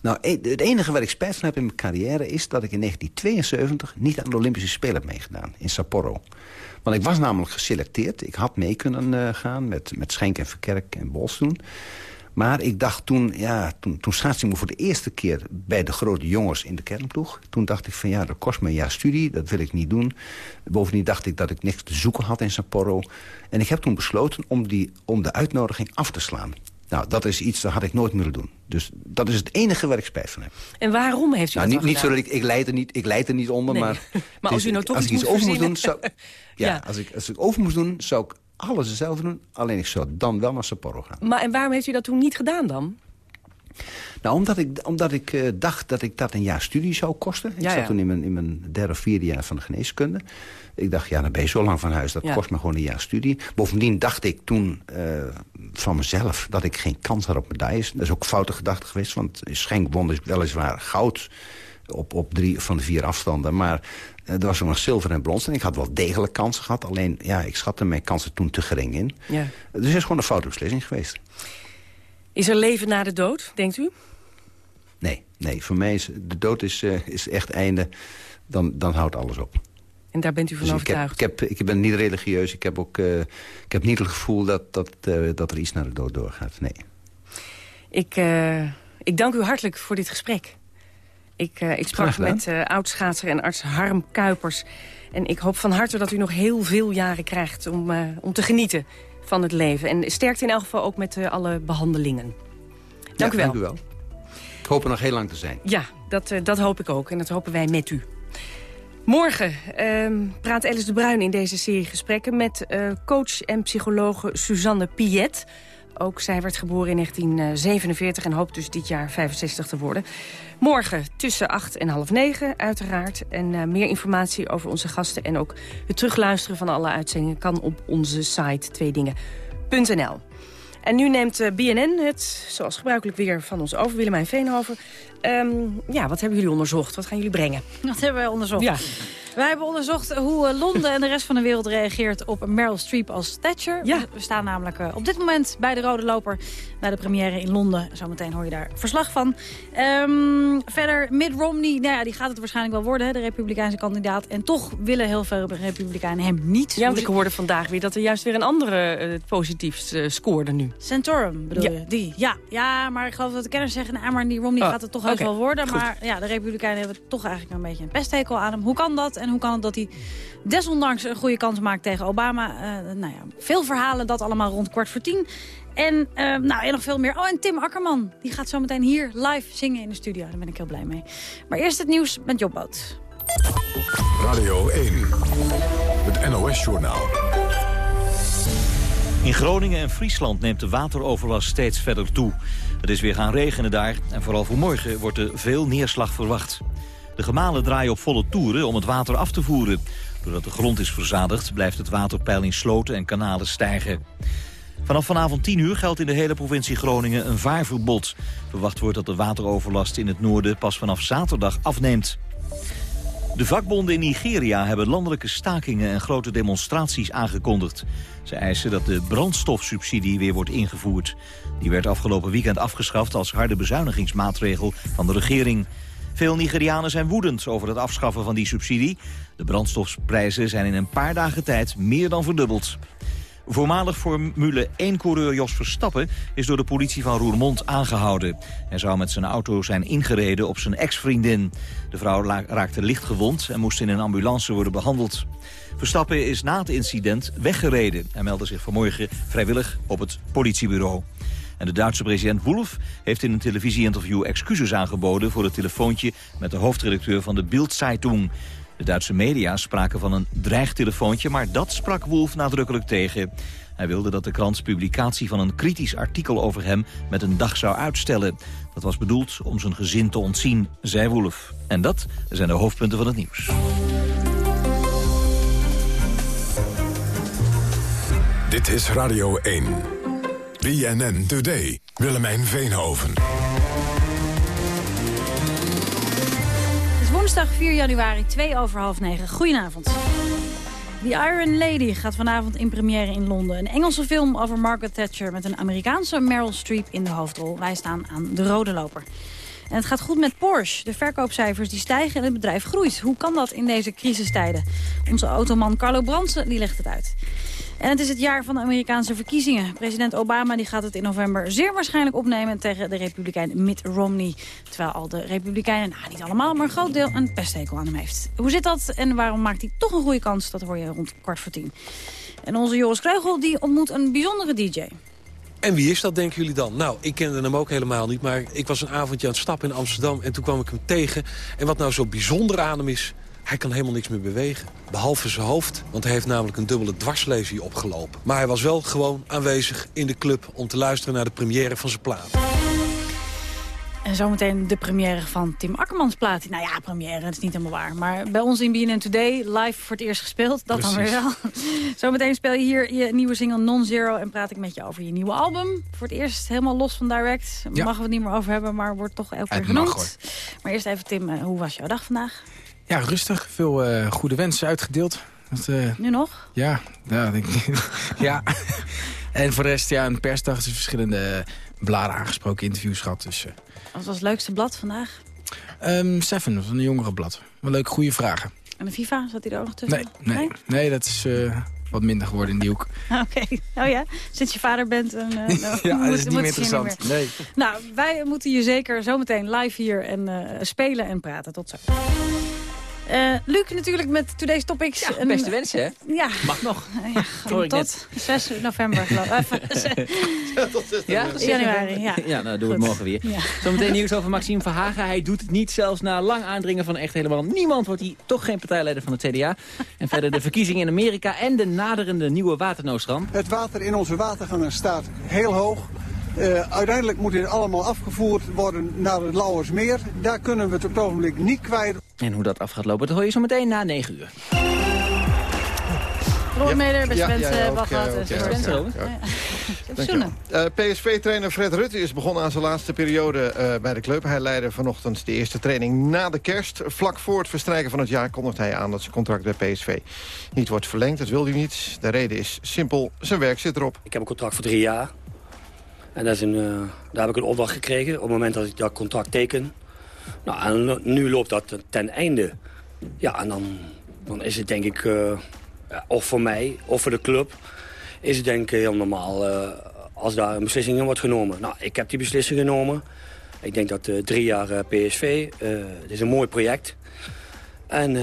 Nou, het enige waar ik spijt van heb in mijn carrière... is dat ik in 1972 niet aan de Olympische Spelen heb meegedaan. In Sapporo. Want ik was namelijk geselecteerd. Ik had mee kunnen uh, gaan met, met Schenk en Verkerk en Bols toen. Maar ik dacht toen, ja, toen, toen ik me voor de eerste keer... bij de grote jongens in de kernploeg. Toen dacht ik van ja, dat kost me een jaar studie. Dat wil ik niet doen. Bovendien dacht ik dat ik niks te zoeken had in Sapporo. En ik heb toen besloten om, die, om de uitnodiging af te slaan. Nou, dat is iets dat had ik nooit willen doen. Dus dat is het enige waar ik spijt van heb. En waarom heeft u nou, dat niet, niet zo dat ik, ik leid er niet, ik leid er niet onder, nee. maar... maar als u nou toch als iets, iets over moest doen, zou, ja, ja. Als, ik, als ik over moest doen, zou ik alles hetzelfde doen. Alleen ik zou dan wel naar Sapporo gaan. Maar en waarom heeft u dat toen niet gedaan dan? Nou, omdat ik, omdat ik uh, dacht dat ik dat een jaar studie zou kosten. Ik ja, zat ja. toen in mijn, in mijn derde of vierde jaar van de geneeskunde. Ik dacht, ja, dan ben je zo lang van huis. Dat Ja. kost me gewoon een jaar studie. Bovendien dacht ik toen uh, van mezelf dat ik geen kans had op medailles. Dat is ook een foute gedachte geweest. Want Schenk won dus weliswaar goud op, op drie van de vier afstanden. Maar uh, er was ook nog zilver en brons. En ik had wel degelijk kansen gehad. Alleen, ja, ik schatte mijn kansen toen te gering in. Ja. Dus het is gewoon een foute beslissing geweest. Is er leven na de dood, denkt u? Nee, nee. Voor mij is de dood is, uh, is echt einde. Dan, dan houdt alles op. En daar bent u van Dus ik, heb, overtuigd? ik, heb, ik ben niet religieus. Ik heb, ook, uh, ik heb niet het gevoel dat, dat, uh, dat er iets naar de dood doorgaat. Nee. Ik, uh, ik dank u hartelijk voor dit gesprek. Ik, ik sprak met oudschaatser en arts Harm Kuipers. En ik hoop van harte dat u nog heel veel jaren krijgt om, om te genieten van het leven. En sterkte in elk geval ook met alle behandelingen. Dank ja, u wel. Dank u wel. Ik hoop er nog heel lang te zijn. Ja, dat, dat hoop ik ook. En dat hopen wij met u. Morgen uh, praat Alice de Bruin in deze serie gesprekken... met uh, coach en psychologe Suzanne Piet. Ook zij werd geboren in 1947 en hoopt dus dit jaar 65 te worden. Morgen tussen 8 en half 9 uiteraard. En uh, meer informatie over onze gasten en ook het terugluisteren van alle uitzendingen... kan op onze site tweedingen.nl. En nu neemt uh, BNN het, zoals gebruikelijk weer, van ons over. Willemijn Veenhoven. Um, ja, wat hebben jullie onderzocht? Wat gaan jullie brengen? Wat hebben wij onderzocht? Ja. Wij hebben onderzocht hoe eh, Londen en de rest van de wereld reageert op Meryl Streep als Thatcher. Ja. We staan namelijk uh, op dit moment bij de Rode Loper bij de première in Londen. Zometeen hoor je daar verslag van. Um, verder, Mitt Romney, nou ja, die gaat het waarschijnlijk wel worden, hè, de republikeinse kandidaat. En toch willen heel veel republikeinen hem niet. Ja, want ik hoorde vandaag weer dat er juist weer een andere uh, positief uh, scoorde nu. Santorum bedoel je? Die, ja. Ja, maar ik geloof dat de kenners zeggen, nou, maar die Romney oh, gaat het toch okay. wel worden. Goed. Maar ja, de republikeinen hebben toch eigenlijk een beetje een pesthekel aan hem. Hoe kan dat? En hoe kan het dat hij desondanks een goede kans maakt tegen Obama? Uh, nou ja, veel verhalen, dat allemaal rond kwart voor tien. En, uh, nou, en nog veel meer. Oh, en Tim Akkerman. Die gaat zo meteen hier live zingen in de studio. Daar ben ik heel blij mee. Maar eerst het nieuws met Jobboot. Radio 1. Het NOS-journaal. In Groningen en Friesland neemt de wateroverlast steeds verder toe. Het is weer gaan regenen daar en vooral voor morgen wordt er veel neerslag verwacht. De gemalen draaien op volle toeren om het water af te voeren. Doordat de grond is verzadigd blijft het waterpeil in sloten en kanalen stijgen. Vanaf vanavond 10 uur geldt in de hele provincie Groningen een vaarverbod. Verwacht wordt dat de wateroverlast in het noorden pas vanaf zaterdag afneemt. De vakbonden in Nigeria hebben landelijke stakingen en grote demonstraties aangekondigd. Ze eisen dat de brandstofsubsidie weer wordt ingevoerd. Die werd afgelopen weekend afgeschaft als harde bezuinigingsmaatregel van de regering. Veel Nigerianen zijn woedend over het afschaffen van die subsidie. De brandstofprijzen zijn in een paar dagen tijd meer dan verdubbeld. Voormalig Formule 1-coureur Jos Verstappen is door de politie van Roermond aangehouden. Hij zou met zijn auto zijn ingereden op zijn ex-vriendin. De vrouw raakte licht gewond en moest in een ambulance worden behandeld. Verstappen is na het incident weggereden. Hij meldde zich vanmorgen vrijwillig op het politiebureau. En de Duitse president Wolf heeft in een televisieinterview excuses aangeboden... voor het telefoontje met de hoofdredacteur van de Bild-Zeitung. De Duitse media spraken van een dreigtelefoontje, maar dat sprak Wolf nadrukkelijk tegen. Hij wilde dat de krant publicatie van een kritisch artikel over hem met een dag zou uitstellen. Dat was bedoeld om zijn gezin te ontzien, zei Wolf. En dat zijn de hoofdpunten van het nieuws. Dit is Radio 1. BNN Today. Willemijn Veenhoven. Woensdag 4 januari, 2 over half 9. Goedenavond. The Iron Lady gaat vanavond in première in Londen. Een Engelse film over Margaret Thatcher met een Amerikaanse Meryl Streep in de hoofdrol. Wij staan aan de rode loper. En het gaat goed met Porsche. De verkoopcijfers die stijgen en het bedrijf groeit. Hoe kan dat in deze crisistijden? Onze automan Carlo Bransen die legt het uit. En het is het jaar van de Amerikaanse verkiezingen. President Obama die gaat het in november zeer waarschijnlijk opnemen tegen de republikein Mitt Romney. Terwijl al de republikeinen, nou niet allemaal, maar een groot deel een pesthekel aan hem heeft. Hoe zit dat en waarom maakt hij toch een goede kans? Dat hoor je rond kwart voor tien. En onze Joris Kreugel die ontmoet een bijzondere DJ. En wie is dat, denken jullie dan? Nou, ik kende hem ook helemaal niet, maar ik was een avondje aan het stappen in Amsterdam... en toen kwam ik hem tegen. En wat nou zo bijzonder aan hem is, hij kan helemaal niks meer bewegen. Behalve zijn hoofd, want hij heeft namelijk een dubbele dwarslesie opgelopen. Maar hij was wel gewoon aanwezig in de club om te luisteren naar de première van zijn plaat. En zometeen de première van Tim Akkermans plaat. Nou ja, première, dat is niet helemaal waar. Maar bij ons in BNN Today, live voor het eerst gespeeld. Dat Precies. dan weer wel. zometeen speel je hier je nieuwe single Non-Zero... en praat ik met je over je nieuwe album. Voor het eerst helemaal los van Direct. Ja. Mogen we het niet meer over hebben, maar wordt toch elke keer genoemd. maar eerst even Tim, hoe was jouw dag vandaag? Ja, rustig. Veel uh, goede wensen uitgedeeld. Dat, uh, nu nog? Ja, ja, denk ik. ja. en voor de rest, ja, een persdag is verschillende bladen aangesproken, interviews gehad. Dus, uh, Wat was het leukste blad vandaag? Um, Seven, dat was een jongere blad. Wel leuke, goede vragen. En de FIFA, zat hij er ook nog tussen? Nee, nee, nee? dat is wat minder geworden in die hoek. Oké, oh ja, sinds je vader bent... En, uh, nou, ja, moet, dat is niet meer interessant. Niet meer. Nee. Nou, wij moeten je zeker zometeen live hier en uh, spelen en praten. Tot zo. Uh, Luc natuurlijk met Today's Topics. Ja, een, beste wensen, hè? Ja. Mag nog. Ja, tot 6 november, geloof ik. ja, januari, ja. Ja, nou doen we het morgen weer. Ja. Zometeen nieuws over Maxime Verhagen. Hij doet het niet, zelfs na lang aandringen van echt helemaal niemand... wordt hij toch geen partijleider van het CDA. En verder de verkiezingen in Amerika en de naderende nieuwe waternoodramp. Het water in onze watergangen staat heel hoog. Uh, uiteindelijk moet dit allemaal afgevoerd worden naar het Lauwersmeer. Daar kunnen we het op het ogenblik niet kwijt. En hoe dat af gaat lopen, dat hoor je zo meteen na 9 uur. Roormeder, beste ja, mensen. Zoenen. Uh, PSV-trainer Fred Rutte is begonnen aan zijn laatste periode uh, bij de club. Hij leidde vanochtend de eerste training na de kerst. Vlak voor het verstrijken van het jaar kondigt hij aan dat zijn contract bij PSV niet wordt verlengd. Dat wil hij niet. De reden is simpel, zijn werk zit erop. Ik heb een contract voor drie jaar. En uh, daar heb ik een opdracht gekregen op het moment dat ik dat contract teken. Nou, en nu loopt dat ten einde. Ja, en dan, dan is het denk ik, uh, of voor mij, of voor de club... is het denk ik heel normaal uh, als daar een beslissing in wordt genomen. Nou, ik heb die beslissing genomen. Ik denk dat drie jaar PSV, het is een mooi project. En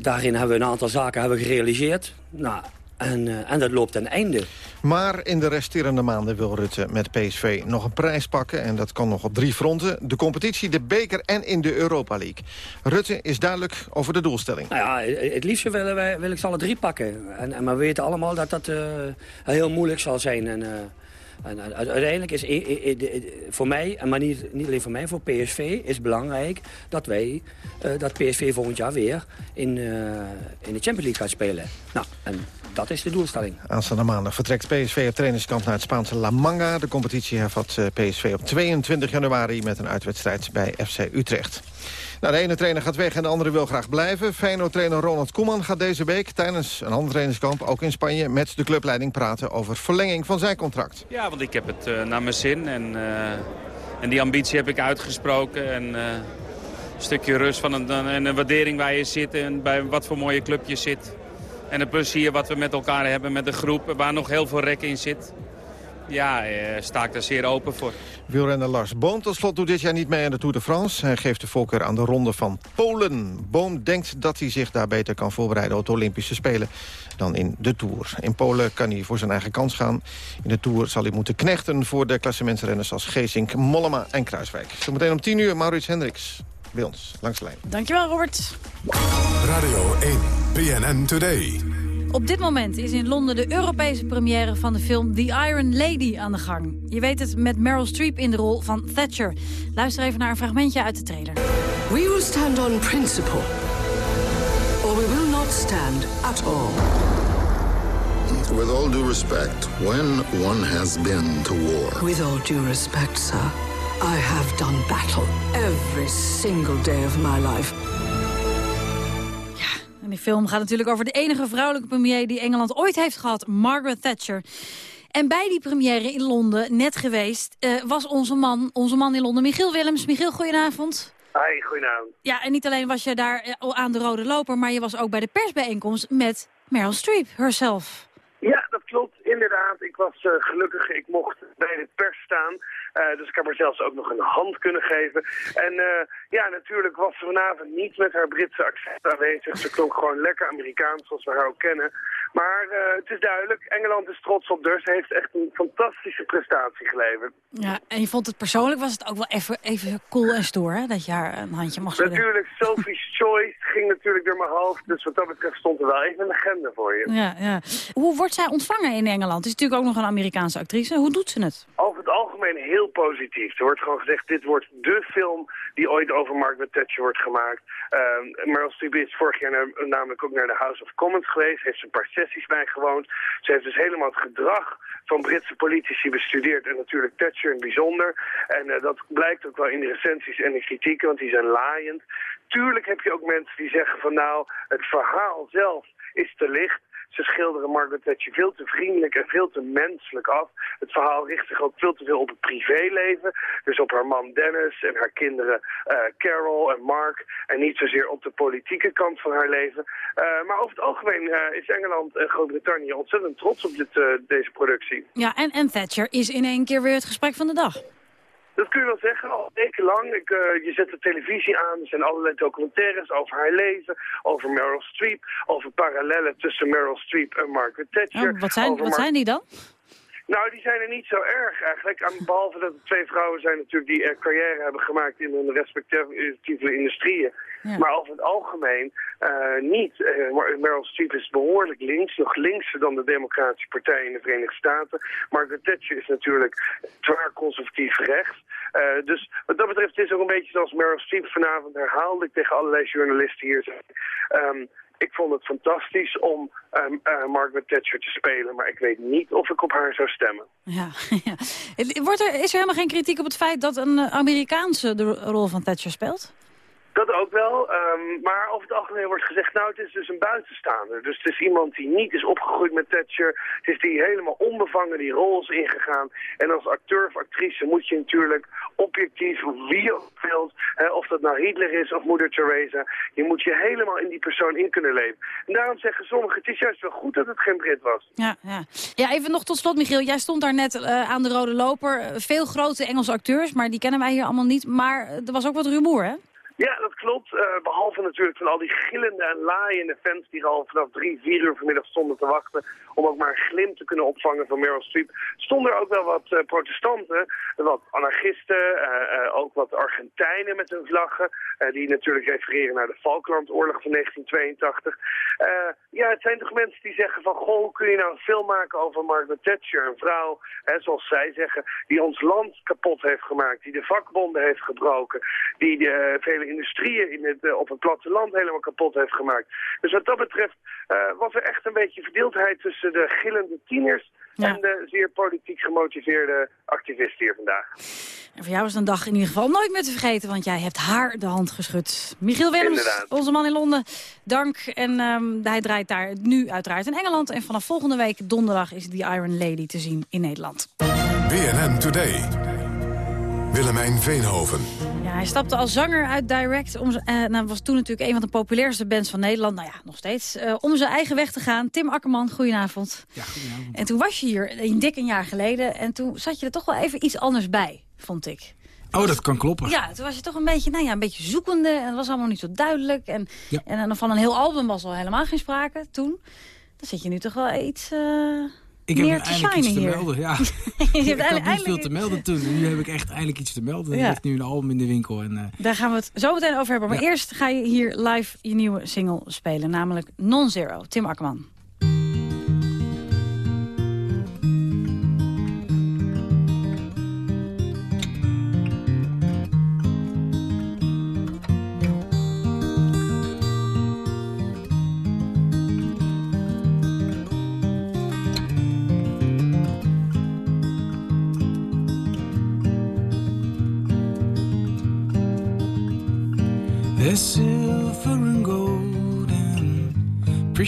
daarin hebben we een aantal zaken hebben gerealiseerd. Nou, en, en dat loopt ten einde. Maar in de resterende maanden wil Rutte met PSV nog een prijs pakken. En dat kan nog op drie fronten. De competitie, de beker en in de Europa League. Rutte is duidelijk over de doelstelling. Nou ja, het liefst willen wij, wil ik ze alle drie pakken. En, maar we weten allemaal dat dat uh, heel moeilijk zal zijn. En, uh, en uiteindelijk is voor mij, maar niet, niet alleen voor mij, voor PSV is belangrijk dat wij, uh, dat PSV volgend jaar weer in, in de Champions League gaat spelen. Nou, en dat is de doelstelling. Aanstaande maandag vertrekt PSV op trainingskamp naar het Spaanse La Manga. De competitie hervat PSV op 22 januari met een uitwedstrijd bij FC Utrecht. Nou, de ene trainer gaat weg en de andere wil graag blijven. Feyenoord-trainer Ronald Koeman gaat deze week tijdens een ander trainingskamp... ook in Spanje met de clubleiding praten over verlenging van zijn contract. Ja, want ik heb het uh, naar mijn zin en, uh, en die ambitie heb ik uitgesproken. En uh, een stukje rust van een, en een waardering waar je zit en bij wat voor mooie club je zit. En het plezier wat we met elkaar hebben met de groep waar nog heel veel rek in zit ja, uh, sta ik daar zeer open voor. Wielrenner Lars Boom tot slot doet dit jaar niet mee aan de Tour de France. Hij geeft de voorkeur aan de ronde van Polen. Boom denkt dat hij zich daar beter kan voorbereiden op de Olympische Spelen dan in de Tour. In Polen kan hij voor zijn eigen kans gaan. In de Tour zal hij moeten knechten voor de klassementsrenners als Geesink, Mollema en Kruiswijk. Zometeen om 10 uur Maurits Hendricks bij ons langs de lijn. Dankjewel Robert. Radio 1, PNN Today. Op dit moment is in Londen de Europese première van de film The Iron Lady aan de gang. Je weet het met Meryl Streep in de rol van Thatcher. Luister even naar een fragmentje uit de trailer. We will stand on principle. Or we will not stand at all. With all due respect, when one has been to war... With all due respect, sir, I have done battle every single day of my life. En die film gaat natuurlijk over de enige vrouwelijke premier die Engeland ooit heeft gehad, Margaret Thatcher. En bij die première in Londen, net geweest, uh, was onze man, onze man in Londen, Michiel Willems. Michiel, goedenavond. Hi, goedenavond. Ja, en niet alleen was je daar uh, aan de rode loper, maar je was ook bij de persbijeenkomst met Meryl Streep herself. Ja, dat klopt. Inderdaad, ik was uh, gelukkig. Ik mocht bij de pers staan. Uh, dus ik heb haar zelfs ook nog een hand kunnen geven. En uh, ja, natuurlijk was ze vanavond niet met haar Britse accent aanwezig. Ze klonk gewoon lekker Amerikaans, zoals we haar ook kennen. Maar uh, het is duidelijk, Engeland is trots op haar. Ze heeft echt een fantastische prestatie geleverd. Ja, en je vond het persoonlijk, was het ook wel even, even cool en stoer, hè? Dat je haar een handje mocht schudden. Natuurlijk, Sophie's Choice ging natuurlijk door mijn hoofd. Dus wat dat betreft stond er wel even een agenda voor je. Ja, ja. Hoe wordt zij ontvangen in Engeland? Het is natuurlijk ook nog een Amerikaanse actrice. Hoe doet ze het? Over het algemeen heel positief. Er wordt gewoon gezegd, dit wordt dé film die ooit over Margaret Thatcher wordt gemaakt. Uh, Meryl Streep is vorig jaar naar, namelijk ook naar de House of Commons geweest. Heeft ze een paar sessies bijgewoond. Ze heeft dus helemaal het gedrag van Britse politici bestudeerd. En natuurlijk Thatcher in het bijzonder. En uh, dat blijkt ook wel in de recensies en de kritieken, want die zijn laaiend. Tuurlijk heb je ook mensen die zeggen van nou, het verhaal zelf is te licht. Ze schilderen Margaret Thatcher veel te vriendelijk en veel te menselijk af. Het verhaal richt zich ook veel te veel op het privéleven. Dus op haar man Dennis en haar kinderen uh, Carol en Mark. En niet zozeer op de politieke kant van haar leven. Uh, maar over het algemeen uh, is Engeland en Groot-Brittannië ontzettend trots op dit, deze productie. Ja, en, en Thatcher is in één keer weer het gesprek van de dag. Dat kun je wel zeggen, al wekenlang. Ik, uh, je zet de televisie aan, er zijn allerlei documentaires over haar leven, over Meryl Streep, over parallellen tussen Meryl Streep en Margaret Thatcher. Oh, wat zijn, wat zijn die dan? Nou, die zijn er niet zo erg eigenlijk. Behalve dat er twee vrouwen zijn natuurlijk die er carrière hebben gemaakt in hun respectieve industrieën. Ja. Maar over het algemeen uh, niet. Uh, Meryl Streep is behoorlijk links, nog linkser dan de Democratische Partij in de Verenigde Staten. Margaret Thatcher is natuurlijk zwaar conservatief rechts. Eh, dus wat dat betreft is het ook een beetje zoals Meryl Streep vanavond herhaalde ik tegen allerlei journalisten hier zei. Ehm, ik vond het fantastisch om um, uh, Margaret Thatcher te spelen, maar ik weet niet of ik op haar zou stemmen. Ja. Wordt er, is er helemaal geen kritiek op het feit dat een Amerikaanse de rol van Thatcher speelt? Dat ook wel, um, maar over het algemeen wordt gezegd, nou het is dus een buitenstaander. Dus het is iemand die niet is opgegroeid met Thatcher. Het is die helemaal onbevangen die rol is ingegaan. En als acteur of actrice moet je natuurlijk objectief, wie je wilt, of dat nou Hitler is of moeder Teresa, je moet je helemaal in die persoon in kunnen leven. En daarom zeggen sommigen, het is juist wel goed dat het geen Brit was. Ja, ja. ja even nog tot slot Michiel, jij stond daar net uh, aan de rode loper. Veel grote Engelse acteurs, maar die kennen wij hier allemaal niet. Maar er was ook wat rumoer, hè? Ja, dat klopt. Uh, behalve natuurlijk van al die gillende en laaiende fans die al vanaf drie, vier uur vanmiddag stonden te wachten om ook maar een glim te kunnen opvangen van Meryl Streep, stonden er ook wel wat uh, protestanten, wat anarchisten, uh, ook wat Argentijnen met hun vlaggen, die natuurlijk refereren naar de Falklandoorlog van 1982. ja, het zijn toch mensen die zeggen van, goh, kun je nou een film maken over Margaret Thatcher, een vrouw, zoals zij zeggen, die ons land kapot heeft gemaakt, die de vakbonden heeft gebroken, die de vele industrieën in het, op het platteland helemaal kapot heeft gemaakt. Dus wat dat betreft was er echt een beetje verdeeldheid tussen tussen de gillende tieners en de zeer politiek gemotiveerde activisten hier vandaag. En voor jou is een dag in ieder geval nooit meer te vergeten, want jij hebt haar de hand geschud. Michiel Willems, onze man in Londen, dank. En um, hij draait daar nu uiteraard in Engeland. En vanaf volgende week donderdag is The Iron Lady te zien in Nederland. BNN Today. Willemijn Veenhoven. Hij stapte als zanger uit Direct. Om, uh, nou, was toen natuurlijk een van de populairste bands van Nederland. Nou ja, nog steeds. Uh, om zijn eigen weg te gaan. Tim Akkerman, goedenavond. Ja, goedenavond. En toen was je hier een dik een jaar geleden. En toen zat je er toch wel even iets anders bij, vond ik. Oh, dat kan kloppen. Ja, toen was je toch een beetje, nou ja, een beetje zoekende. En het was allemaal niet zo duidelijk. En, ja. en van een heel album was al helemaal geen sprake toen. Dan zit je nu toch wel iets... Uh... Ik heb eindelijk iets te hier. melden, ja. je ik had niet veel te melden toen. En nu heb ik echt eindelijk iets te melden. Ja. Er ligt nu een album in de winkel. En, uh... Daar gaan we het zo meteen over hebben. Maar Ja. eerst ga je hier live je nieuwe single spelen. Namelijk Non-Zero. Tim Akkerman.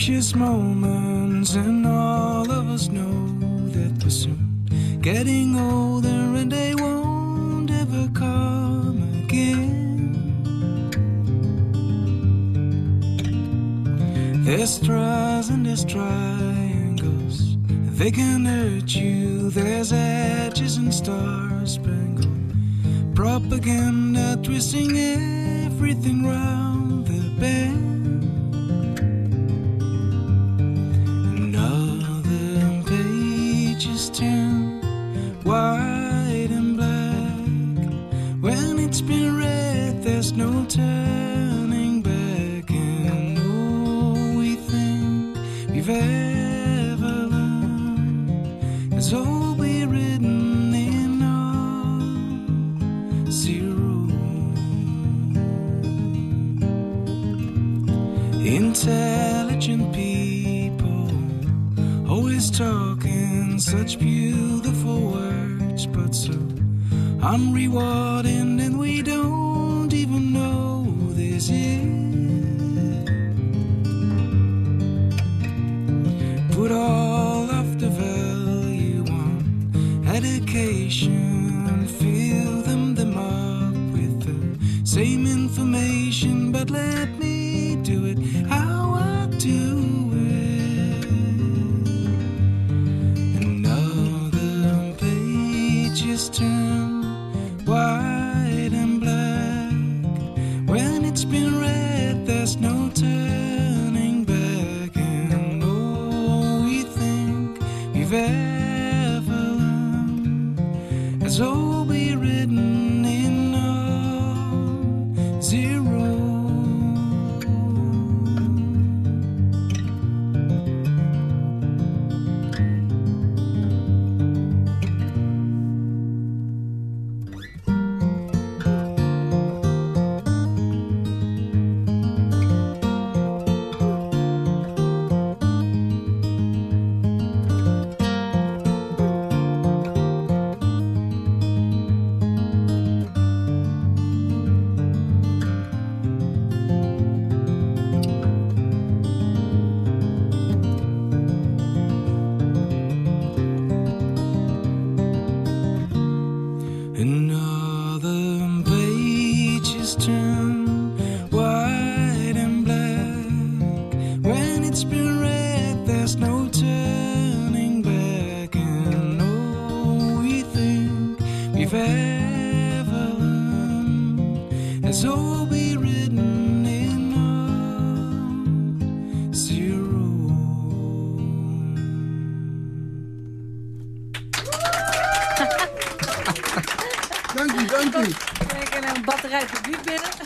Precious moments, and all of us know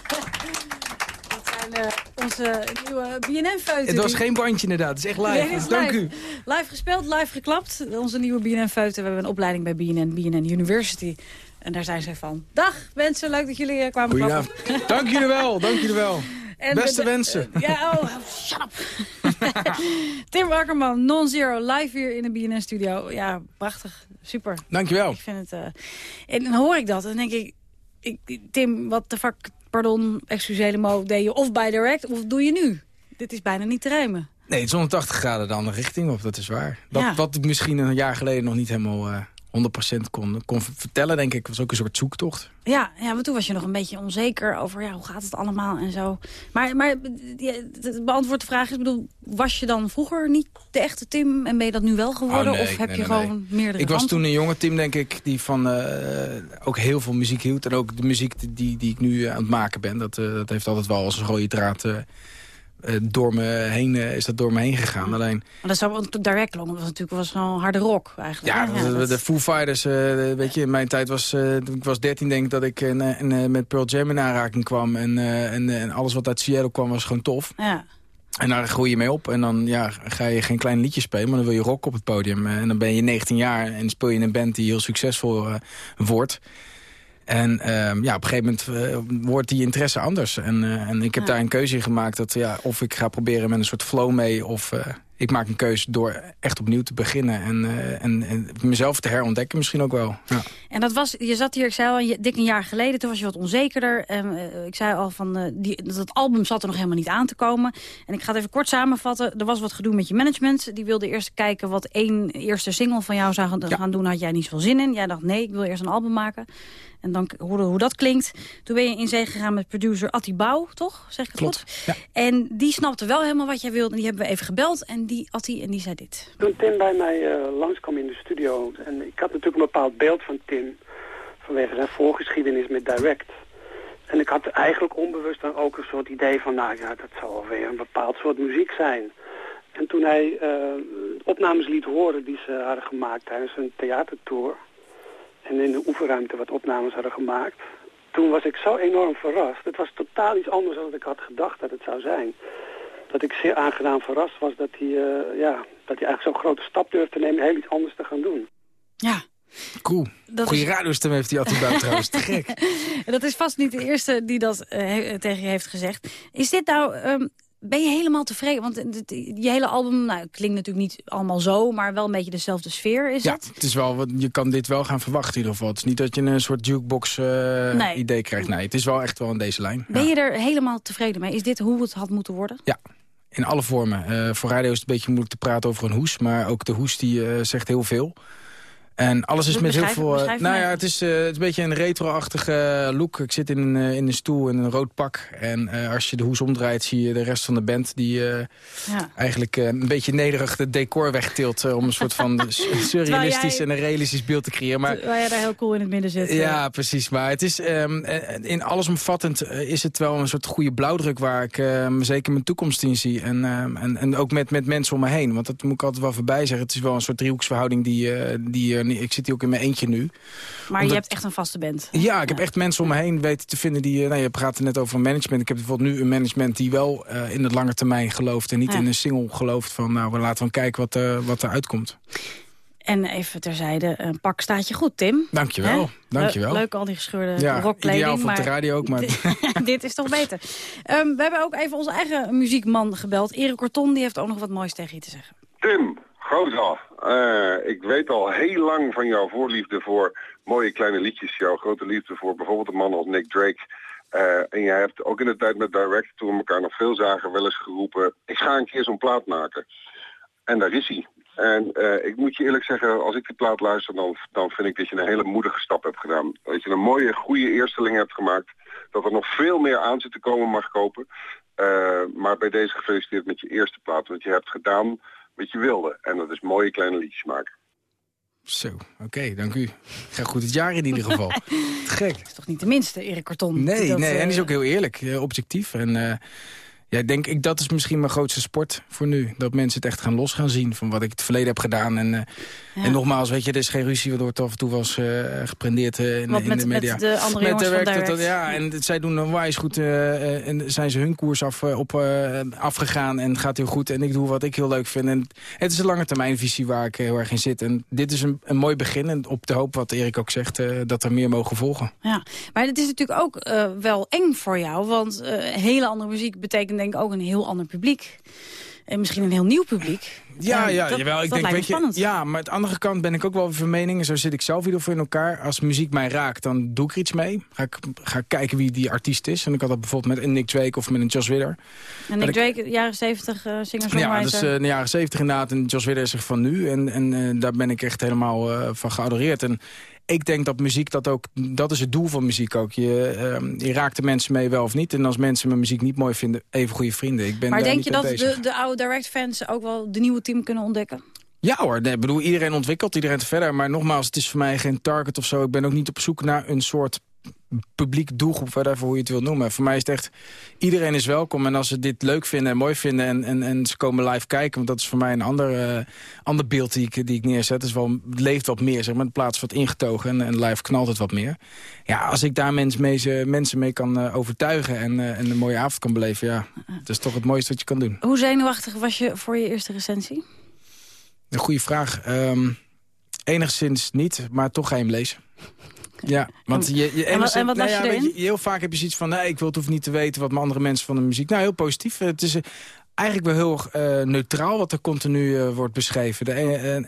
Dat zijn eh, onze nieuwe BNN-feuten. Het was geen bandje inderdaad, het is echt live. Nee, het is dank live. u. Live gespeeld, live geklapt. Onze nieuwe BNN-feuten. We hebben een opleiding bij BNN, BNN University. En daar zijn zij van. Dag mensen, leuk dat jullie eh, kwamen klappen. Dank jullie wel, dank jullie wel. En Beste de- wensen. Ja, oh, shut up. Tim Akkerman, Non-Zero, live hier in de BNN-studio. Ja, prachtig. Super. Dankjewel. Ik vind het... eh, En dan hoor ik dat en dan denk ik... ik Tim, wat de fuck, pardon, excusele mo, deed je of bij direct of doe je nu? Dit is bijna niet te rijmen. Nee, het is 180 graden de andere richting op, dat is waar. Dat, Ja. Wat ik misschien een jaar geleden nog niet helemaal eh 100% kon, kon vertellen, denk ik, was ook een soort zoektocht. Ja, ja, maar toen was je nog een beetje onzeker over ja, hoe gaat het allemaal en zo. Maar, maar het beantwoord de vraag is, bedoel, was je dan vroeger niet de echte Tim en ben je dat nu wel geworden? Oh, nee, of heb nee, je nee, gewoon meerdere Ik was kanten? toen een jonge Tim, denk ik, die van eh, ook heel veel muziek hield. En ook de muziek die, die ik nu eh, aan het maken ben, dat, eh, dat heeft altijd wel als een rode draad door me heen, eh, is dat door me heen gegaan. Alleen, Maar dat zou Direct Long was natuurlijk was wel harde rock eigenlijk. ja, de, de Foo Fighters, eh, weet je, in mijn tijd was, eh, ik was 13 denk ik dat ik eh, eh, met Pearl Jam in aanraking kwam. En, eh, en, en alles wat uit Seattle kwam was gewoon tof. Ja. En daar groei je mee op. En dan ja, ga je geen klein liedje spelen, maar dan wil je rock op het podium. Eh, En dan ben je 19 jaar en speel je in een band die heel succesvol eh, wordt. En ehm, ja, op een gegeven moment eh, wordt die interesse anders. En, eh, en ik heb daar een keuze in gemaakt. Dat, ja, of ik ga proberen met een soort flow mee. Of eh, ik maak een keuze door echt opnieuw te beginnen. En, eh, en, en mezelf te herontdekken misschien ook wel. Ja. En dat was, je zat hier, ik zei al, je- dik een jaar geleden, toen was je wat onzekerder. En, eh, ik zei al van, eh, die, dat album zat er nog helemaal niet aan te komen. En ik ga het even kort samenvatten. Er was wat gedoe met je management. Die wilde eerst kijken wat één eerste single van jou zou gaan, gaan doen. Had jij niet zoveel zin in. Jij dacht, nee, ik wil eerst een album maken. En dan hoorde hoe dat klinkt. Toen ben je in zee gegaan met producer Atti Bouw, toch? Zeg ik het Klopt, goed? En die snapte wel helemaal wat jij wilde. En die hebben we even gebeld. En die Atti, en die zei dit. Toen Tim bij mij eh, langskwam in de studio... en ik had natuurlijk een bepaald beeld van Tim... vanwege zijn voorgeschiedenis met Direct. En ik had eigenlijk onbewust dan ook een soort idee van... nou ja, dat zal weer een bepaald soort muziek zijn. En toen hij eh, opnames liet horen die ze hadden gemaakt tijdens een theatertour... en in de oefenruimte wat opnames hadden gemaakt... toen was ik zo enorm verrast. Het was totaal iets anders dan ik had gedacht dat het zou zijn dat ik zeer aangenaam verrast was dat hij, eh, ja, dat hij eigenlijk zo'n grote stap durfde te nemen... heel iets anders te gaan doen. Ja. Cool. Dat Goeie is- radiostem heeft die Atti Bouw trouwens. Te gek. En dat is vast niet de eerste die dat eh, he- tegen je heeft gezegd. Is dit nou... ehm, ben je helemaal tevreden? Want je hele album nou, klinkt natuurlijk niet allemaal zo... maar wel een beetje dezelfde sfeer, is ja, het? het is wel, wat- je kan dit wel gaan verwachten in ieder geval. Het is niet dat je een soort jukebox eh, Nee. krijgt. Nee, het is wel echt wel in deze lijn. Ben je er helemaal tevreden mee? Is dit hoe het had moeten worden? Ja, in alle vormen. Eh, voor radio is het een beetje moeilijk te praten over een hoes. Maar ook de hoes die eh, zegt heel veel. En alles is met heel veel... eh, nou ja, het is, eh, het is een beetje een retro-achtige look. Ik zit in, een, eh, in een stoel in een rood pak. En eh, als je de hoes omdraait, zie je de rest van de band... die eh, Ja. eigenlijk eh, een beetje nederig het decor wegtilt... eh, om een soort van surrealistisch jij- en een realistisch beeld te creëren. Maar Waar jij daar heel cool in het midden zit. eh. ja, precies. Maar het is eh, in allesomvattend eh, is het wel een soort goede blauwdruk waar ik ehm, zeker mijn toekomst in zie. En, ehm, en, en ook met, met mensen om me heen. Want dat moet ik altijd wel voorbij zeggen. Het is wel een soort driehoeksverhouding die, eh, die ik zit hier ook in mijn eentje nu. Maar je hebt echt een vaste band. Ja, ik heb echt mensen om me heen weten te vinden die... eh, Nou, je praatte net over management. Ik heb bijvoorbeeld nu een management die wel eh, in de lange termijn gelooft... en niet Ja. in een single gelooft van... nou, we laten we kijken wat, eh, wat er uitkomt. En even terzijde, een pak staat je goed, Tim. Dankjewel, Hè? dankjewel. Le- Leuk al die gescheurde Ja, rockkleding. ideaal voor de radio ook, maar... dit is toch beter. Ehm, we hebben ook even onze eigen muziekman gebeld. Erik Corton, die heeft ook nog wat moois tegen je te zeggen. Tim, Goza, eh, ik weet al heel lang van jouw voorliefde voor mooie kleine liedjes. Jouw grote liefde voor bijvoorbeeld een man als Nick Drake. Eh, en jij hebt ook in de tijd met Direct, toen we elkaar nog veel zagen, wel eens geroepen... ik ga een keer zo'n plaat maken. En daar is hij. En eh, ik moet je eerlijk zeggen, als ik die plaat luister, dan, dan vind ik dat je een hele moedige stap hebt gedaan. Dat je een mooie, goede eersteling hebt gemaakt. Dat er nog veel meer aan zit te komen mag kopen. Maar bij deze gefeliciteerd met je eerste plaat. Want je hebt gedaan wat je wilde. En dat is mooie kleine liedjes maken. Zo, oké, dank u. Ga goed het jaar in ieder geval. Gek. Dat is toch niet de minste, Erik Karton? Nee, dat, nee, en die is eh, ook heel eerlijk, objectief. En eh, ja, denk ik, dat is misschien mijn grootste sport voor nu. Dat mensen het echt gaan los gaan zien van wat ik het verleden heb gedaan. En, eh, Ja. en nogmaals, weet je, er is geen ruzie waardoor het af en toe was eh geprendeerd eh, in, Wat in met- de met media. de andere het- Direct. ja, en het- zij doen een wijs goed. en zijn ze hun koers af, op, afgegaan en gaat heel goed. En ik doe wat ik heel leuk vind. En het is een lange termijnvisie waar ik heel erg in zit. En dit is een, een mooi begin. En op de hoop, wat Erik ook zegt, dat er meer mogen volgen. Ja, maar het is natuurlijk ook wel eng voor jou. Want hele andere muziek betekent denk ik ook een heel ander publiek. En misschien een heel nieuw publiek. Ja, ja, dat, jawel. Ik dat denk, weet je, spannend. ja, maar aan de andere kant ben ik ook wel van mening, en zo zit ik zelf ieder geval in elkaar. Als muziek mij raakt, dan doe ik er iets mee. Ga ik, ga ik kijken wie die artiest is. En ik had dat bijvoorbeeld met een Nick Drake of met een Joss Widder. En Dat Nick ik- Drake, jaren 70 uh, singer Ja, dat is in de jaren zeventig inderdaad. En Joss Widder is er van nu. En, en eh, daar ben ik echt helemaal eh, van geadoreerd. En ik denk dat muziek dat ook... Dat is het doel van muziek ook. Je, ehm, je raakt de mensen mee wel of niet. En als mensen mijn muziek niet mooi vinden, even goede vrienden. Ik ben maar denk je dat bezig. de, de oude Direct-fans ook wel de nieuwe team kunnen ontdekken? Ja hoor, nee, ik bedoel, iedereen ontwikkelt, iedereen verder. Maar nogmaals, het is voor mij geen target of zo. Ik ben ook niet op zoek naar een soort publiek doelgroep, whatever hoe je het wil noemen. Voor mij is het echt, iedereen is welkom. En als ze dit leuk vinden en mooi vinden en, en, en ze komen live kijken... want dat is voor mij een ander, eh, ander beeld die ik, die ik neerzet. Het, is wel, het leeft wat meer, zeg maar. De plaats wordt ingetogen en, en live knalt het wat meer. Ja, als ik daar mensen mee, ze- mensen mee kan eh, overtuigen en, eh, en een mooie avond kan beleven... ja, dat is toch het mooiste wat je kan doen. Hoe zenuwachtig was je voor je eerste recensie? Een goede vraag. Ehm, enigszins niet, maar toch ga je hem lezen. Ja, want je, je, En wat- enigszins- en wat las nou je ja, erin? weet je, Heel vaak heb je zoiets van, nee, ik wil het hoef niet te weten wat mijn andere mensen van de muziek. Nou, heel positief. Het is eh, eigenlijk wel heel erg, eh, neutraal wat er continu eh, wordt beschreven. De,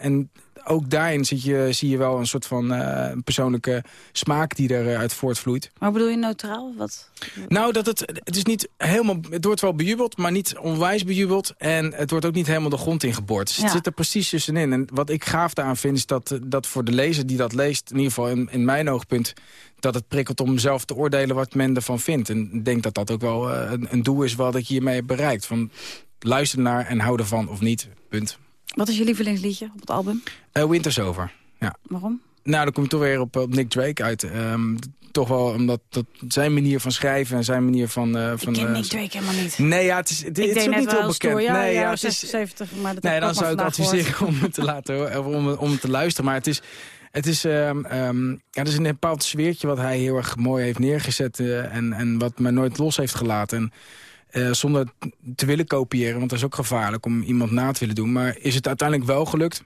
en ook daarin zit je, zie je wel een soort van eh, persoonlijke smaak die eruit voortvloeit. Maar bedoel je neutraal? Wat? Nou, dat het, het is niet helemaal. Het wordt wel bejubeld, maar niet onwijs bejubeld. En het wordt ook niet helemaal de grond ingeboord. Dus het zit er precies tussenin. En wat ik gaaf daaraan vind, is dat, dat voor de lezer die dat leest, in ieder geval in, in mijn oogpunt, dat het prikkelt om zelf te oordelen wat men ervan vindt. En ik denk dat dat ook wel eh, een, een doel is wat ik hiermee heb bereikt. Van luister naar en hou ervan of niet. Punt. Wat is je lievelingsliedje op het album? Eh, Winter's Over. Ja. Waarom? Nou, dan kom je toch weer op, op Nick Drake uit. Ehm, toch wel omdat dat zijn manier van schrijven en zijn manier van... eh van Ik ken eh, Nick Drake helemaal niet. Nee, ja, het is, het, is ook niet heel bekend. Ja, nee, ja, het is, 76, maar dat nee, dan zou ik adviseren om het te laten om, om het te luisteren. Maar het is, het is, ehm, ehm, ja, het is een bepaald sfeertje wat hij heel erg mooi heeft neergezet en, en wat me nooit los heeft gelaten. En, eh, zonder te willen kopiëren, want dat is ook gevaarlijk om iemand na te willen doen. Maar is het uiteindelijk wel gelukt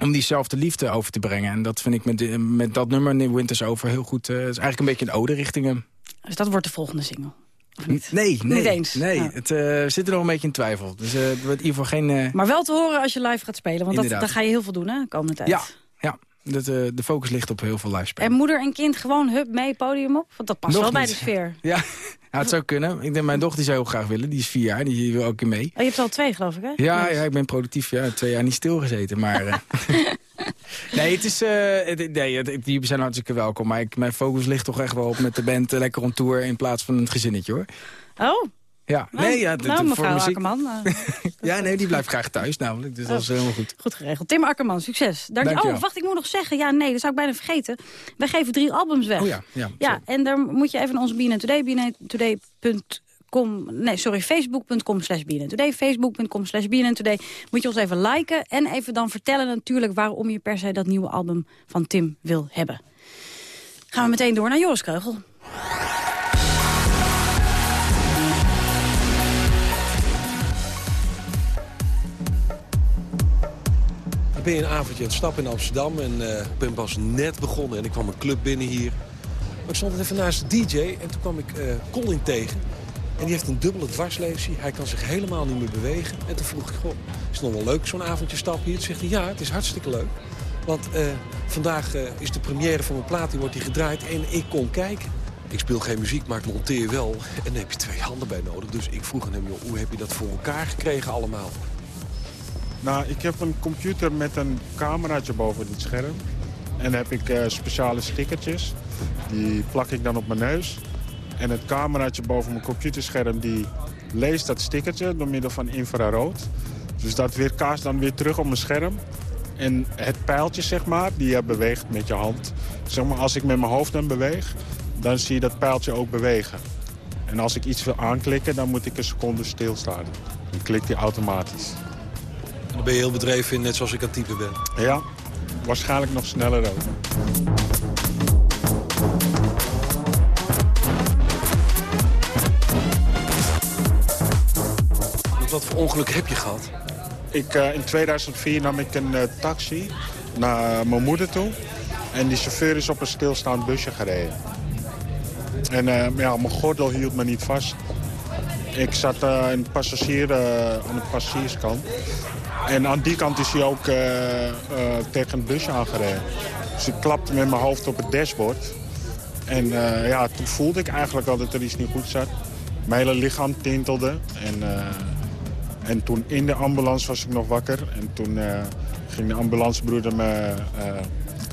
om diezelfde liefde over te brengen. En dat vind ik met, de- met dat nummer, Winters Over, heel goed. eh, het is eigenlijk een beetje een ode richting hem. Dus dat wordt de volgende single. Nee, nee. Niet eens? Nee, het eh, zit er nog een beetje in twijfel. Dus het wordt in ieder geval geen... Maar wel te horen als je live gaat spelen. Want dat, daar ga je heel veel doen, hè, de komende tijd. ja dat, eh, de focus ligt op heel veel live spelen. En moeder en kind gewoon hup mee podium op? Want dat past Nog wel bij de sfeer. Ja, ja, het zou kunnen. Ik denk, mijn dochter zou heel graag willen. Die is vier jaar, die wil ook een mee. Oh, je hebt al twee, geloof ik, hè? Ja, ja, ik ben productief. Ja, twee jaar niet stilgezeten, maar... eh, nee, het is, eh, het- nee, het- die zijn hartstikke welkom. Maar ik, mijn focus ligt toch echt wel op met de band lekker on tour... in plaats van een gezinnetje, hoor. Oh, Ja, nou, nee, ja, nou voor mevrouw muziek... Akkerman. eh, Ja, nee, die blijft graag thuis namelijk. Dus dat is Oh. helemaal goed. goed geregeld. Tim Akkerman, succes. Dank. Oh, wacht, ik moet nog zeggen. Ja, nee, dat zou ik bijna vergeten. Wij geven drie albums weg. Oh ja, ja. Ja, en daar moet je even naar onze BNN Today, bnntoday.com, nee, sorry, facebook.com slash Today, facebook.com slash Today. Moet je ons even liken en even dan vertellen natuurlijk waarom je per se dat nieuwe album van Tim wil hebben. Gaan we meteen door naar Joris Kreugel. Ben een avondje aan het stappen in Amsterdam en eh, ik ben pas net begonnen en ik kwam een club binnen hier. Ik stond even naast de DJ en toen kwam ik eh Colin tegen. En die heeft een dubbele dwarslesie. Hij kan zich helemaal niet meer bewegen. En toen vroeg ik, goh, is het nog wel leuk zo'n avondje stappen hier? Toen zegt ja, het is hartstikke leuk. Want eh, vandaag is de première van mijn plaat, die wordt hier gedraaid en ik kon kijken. Ik speel geen muziek, maar ik monteer wel. En daar heb je twee handen bij nodig. Dus ik vroeg aan hem, hoe heb je dat voor elkaar gekregen allemaal? Nou, ik heb een computer met een cameraatje boven het scherm. En heb ik eh, speciale stickertjes. Die plak ik dan op mijn neus. En het cameraatje boven mijn computerscherm die leest dat stickertje door middel van infrarood. Dus dat weerkaast dan weer terug op mijn scherm. En het pijltje, zeg maar, die je beweegt met je hand. Zeg maar, als ik met mijn hoofd dan beweeg, dan zie je dat pijltje ook bewegen. En als ik iets wil aanklikken, dan moet ik een seconde stilstaan. Dan klikt hij automatisch. Ben je heel bedreven in, net zoals ik aan het typen ben. Ja, waarschijnlijk nog sneller ook. Wat voor ongeluk heb je gehad? Ik, eh, in 2004 nam ik een eh, taxi naar mijn moeder toe. En die chauffeur is op een stilstaand busje gereden. En eh, ja, mijn gordel hield me niet vast. Ik zat in passagier, aan de passagierskant. En aan die kant is hij ook tegen het busje aangereden. Dus ik klapte met mijn hoofd op het dashboard. En ja, toen voelde ik eigenlijk al dat er iets niet goed zat. Mijn hele lichaam tintelde. En en toen in de ambulance was ik nog wakker. En toen uh, ging de ambulancebroeder me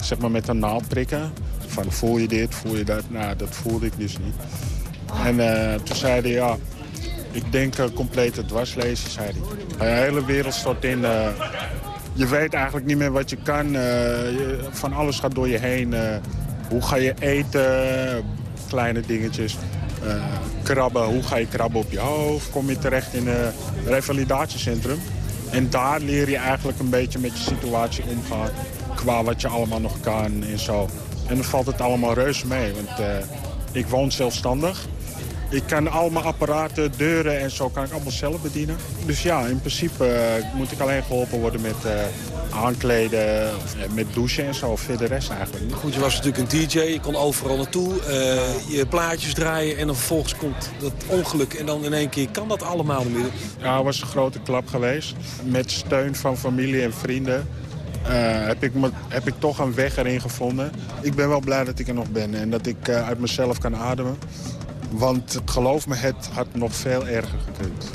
zeg maar met een naald prikken. Van voel je dit, voel je dat? Nou, dat voelde ik dus niet. En toen zei hij, ja, ik denk uh, complete dwarslezen, zei. De hele wereld stort in. je weet eigenlijk niet meer wat je kan. Je, van alles gaat door je heen. hoe ga je eten? Kleine dingetjes. krabben, hoe ga je krabben op je hoofd? Kom je terecht in een revalidatiecentrum. En daar leer je eigenlijk een beetje met je situatie omgaan. Qua wat je allemaal nog kan en zo. En dan valt het allemaal reuze mee. Want ik woon zelfstandig. Ik kan allemaal apparaten, deuren en zo kan ik allemaal zelf bedienen. Dus ja, in principe uh, moet ik alleen geholpen worden met uh, aankleden, met douchen en zo. Verder de rest eigenlijk. Goed, je was natuurlijk een DJ, je kon overal naartoe, je plaatjes draaien... en dan vervolgens komt dat ongeluk en dan in één keer kan dat allemaal niet meer. Ja, het was een grote klap geweest. Met steun van familie en vrienden. Uh, heb, ik me, heb ik toch een weg erin gevonden. Ik ben wel blij dat ik er nog ben en dat ik uh, uit mezelf kan ademen. Want geloof me, het had nog veel erger gekund.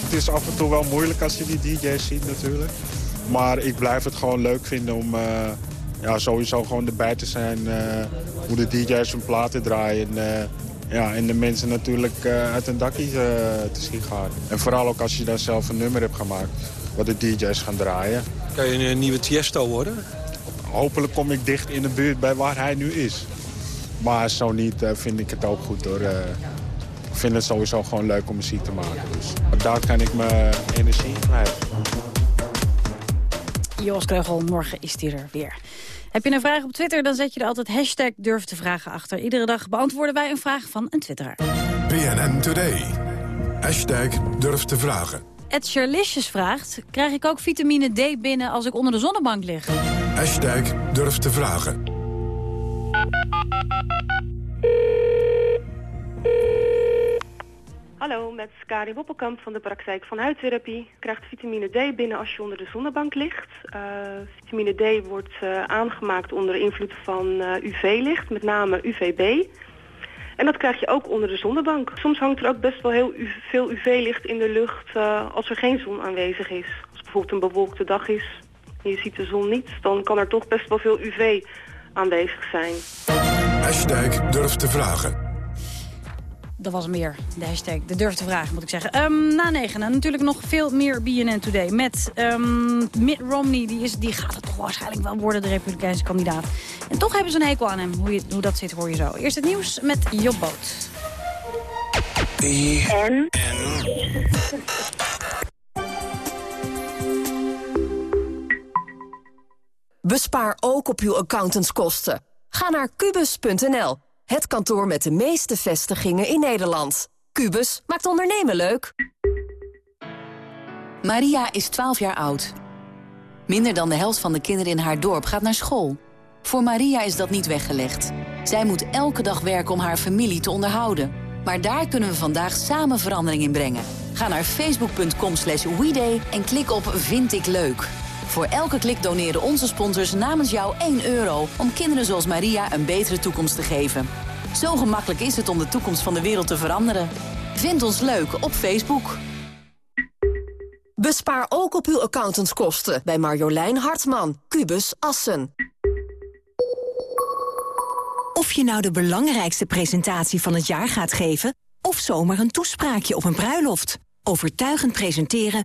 Het is af en toe wel moeilijk als je die DJ's ziet natuurlijk. Maar ik blijf het gewoon leuk vinden om uh, ja, sowieso gewoon erbij te zijn. Uh, hoe de DJ's hun platen draaien. Uh, ja, en de mensen natuurlijk uit een dakje te zien gaan. En vooral ook als je daar zelf een nummer hebt gemaakt wat de DJ's gaan draaien. Kan je een nieuwe Tiesto worden? Hopelijk kom ik dicht in de buurt bij waar hij nu is. Maar zo niet uh, vind ik het ook goed hoor. Uh, ik vind het sowieso gewoon leuk om muziek te maken. Dus daar kan ik mijn energie krijgen. Jos Kreugel, morgen is hij er weer. Heb je een vraag op Twitter, dan zet je er altijd hashtag durf te vragen achter. Iedere dag beantwoorden wij een vraag van een twitteraar. BNN Today. Hashtag durf te vragen. Ed Sherlicious vraagt... krijg ik ook vitamine D binnen als ik onder de zonnebank lig? Hashtag durf te vragen. Hallo, met Kari Woppelkamp van de praktijk van huidtherapie. Krijgt vitamine D binnen als je onder de zonnebank ligt. Uh, vitamine D wordt uh, aangemaakt onder invloed van uh, UV-licht, met name UVB. En dat krijg je ook onder de zonnebank. Soms hangt er ook best wel heel veel UV-licht in de lucht uh, als er geen zon aanwezig is. Als bijvoorbeeld een bewolkte dag is en je ziet de zon niet, dan kan er toch best wel veel UV aanwezig zijn. Durf te vragen. Dat was meer, de hashtag, de durf te vragen moet ik zeggen. Um, na negen, natuurlijk nog veel meer BNN Today. Met um, Mitt Romney, die, is, die gaat het toch waarschijnlijk wel worden, de republikeinse kandidaat. En toch hebben ze een hekel aan hem. Hoe, hoe dat zit, hoor je zo. Eerst het nieuws met Job Boot. Bespaar ook op uw accountantskosten. Ga naar kubus.nl het kantoor met de meeste vestigingen in Nederland. Cubus maakt ondernemen leuk. Maria is 12 jaar oud. Minder dan de helft van de kinderen in haar dorp gaat naar school. Voor Maria is dat niet weggelegd. Zij moet elke dag werken om haar familie te onderhouden. Maar daar kunnen we vandaag samen verandering in brengen. Ga naar facebook.com slash weeday en klik op Vind ik leuk. Voor elke klik doneren onze sponsors namens jou 1 euro... om kinderen zoals Maria een betere toekomst te geven. Zo gemakkelijk is het om de toekomst van de wereld te veranderen. Vind ons leuk op Facebook. Bespaar ook op uw accountantskosten bij Marjolein Hartman, Cubus Assen. Of je nou de belangrijkste presentatie van het jaar gaat geven... of zomaar een toespraakje op een bruiloft. Overtuigend presenteren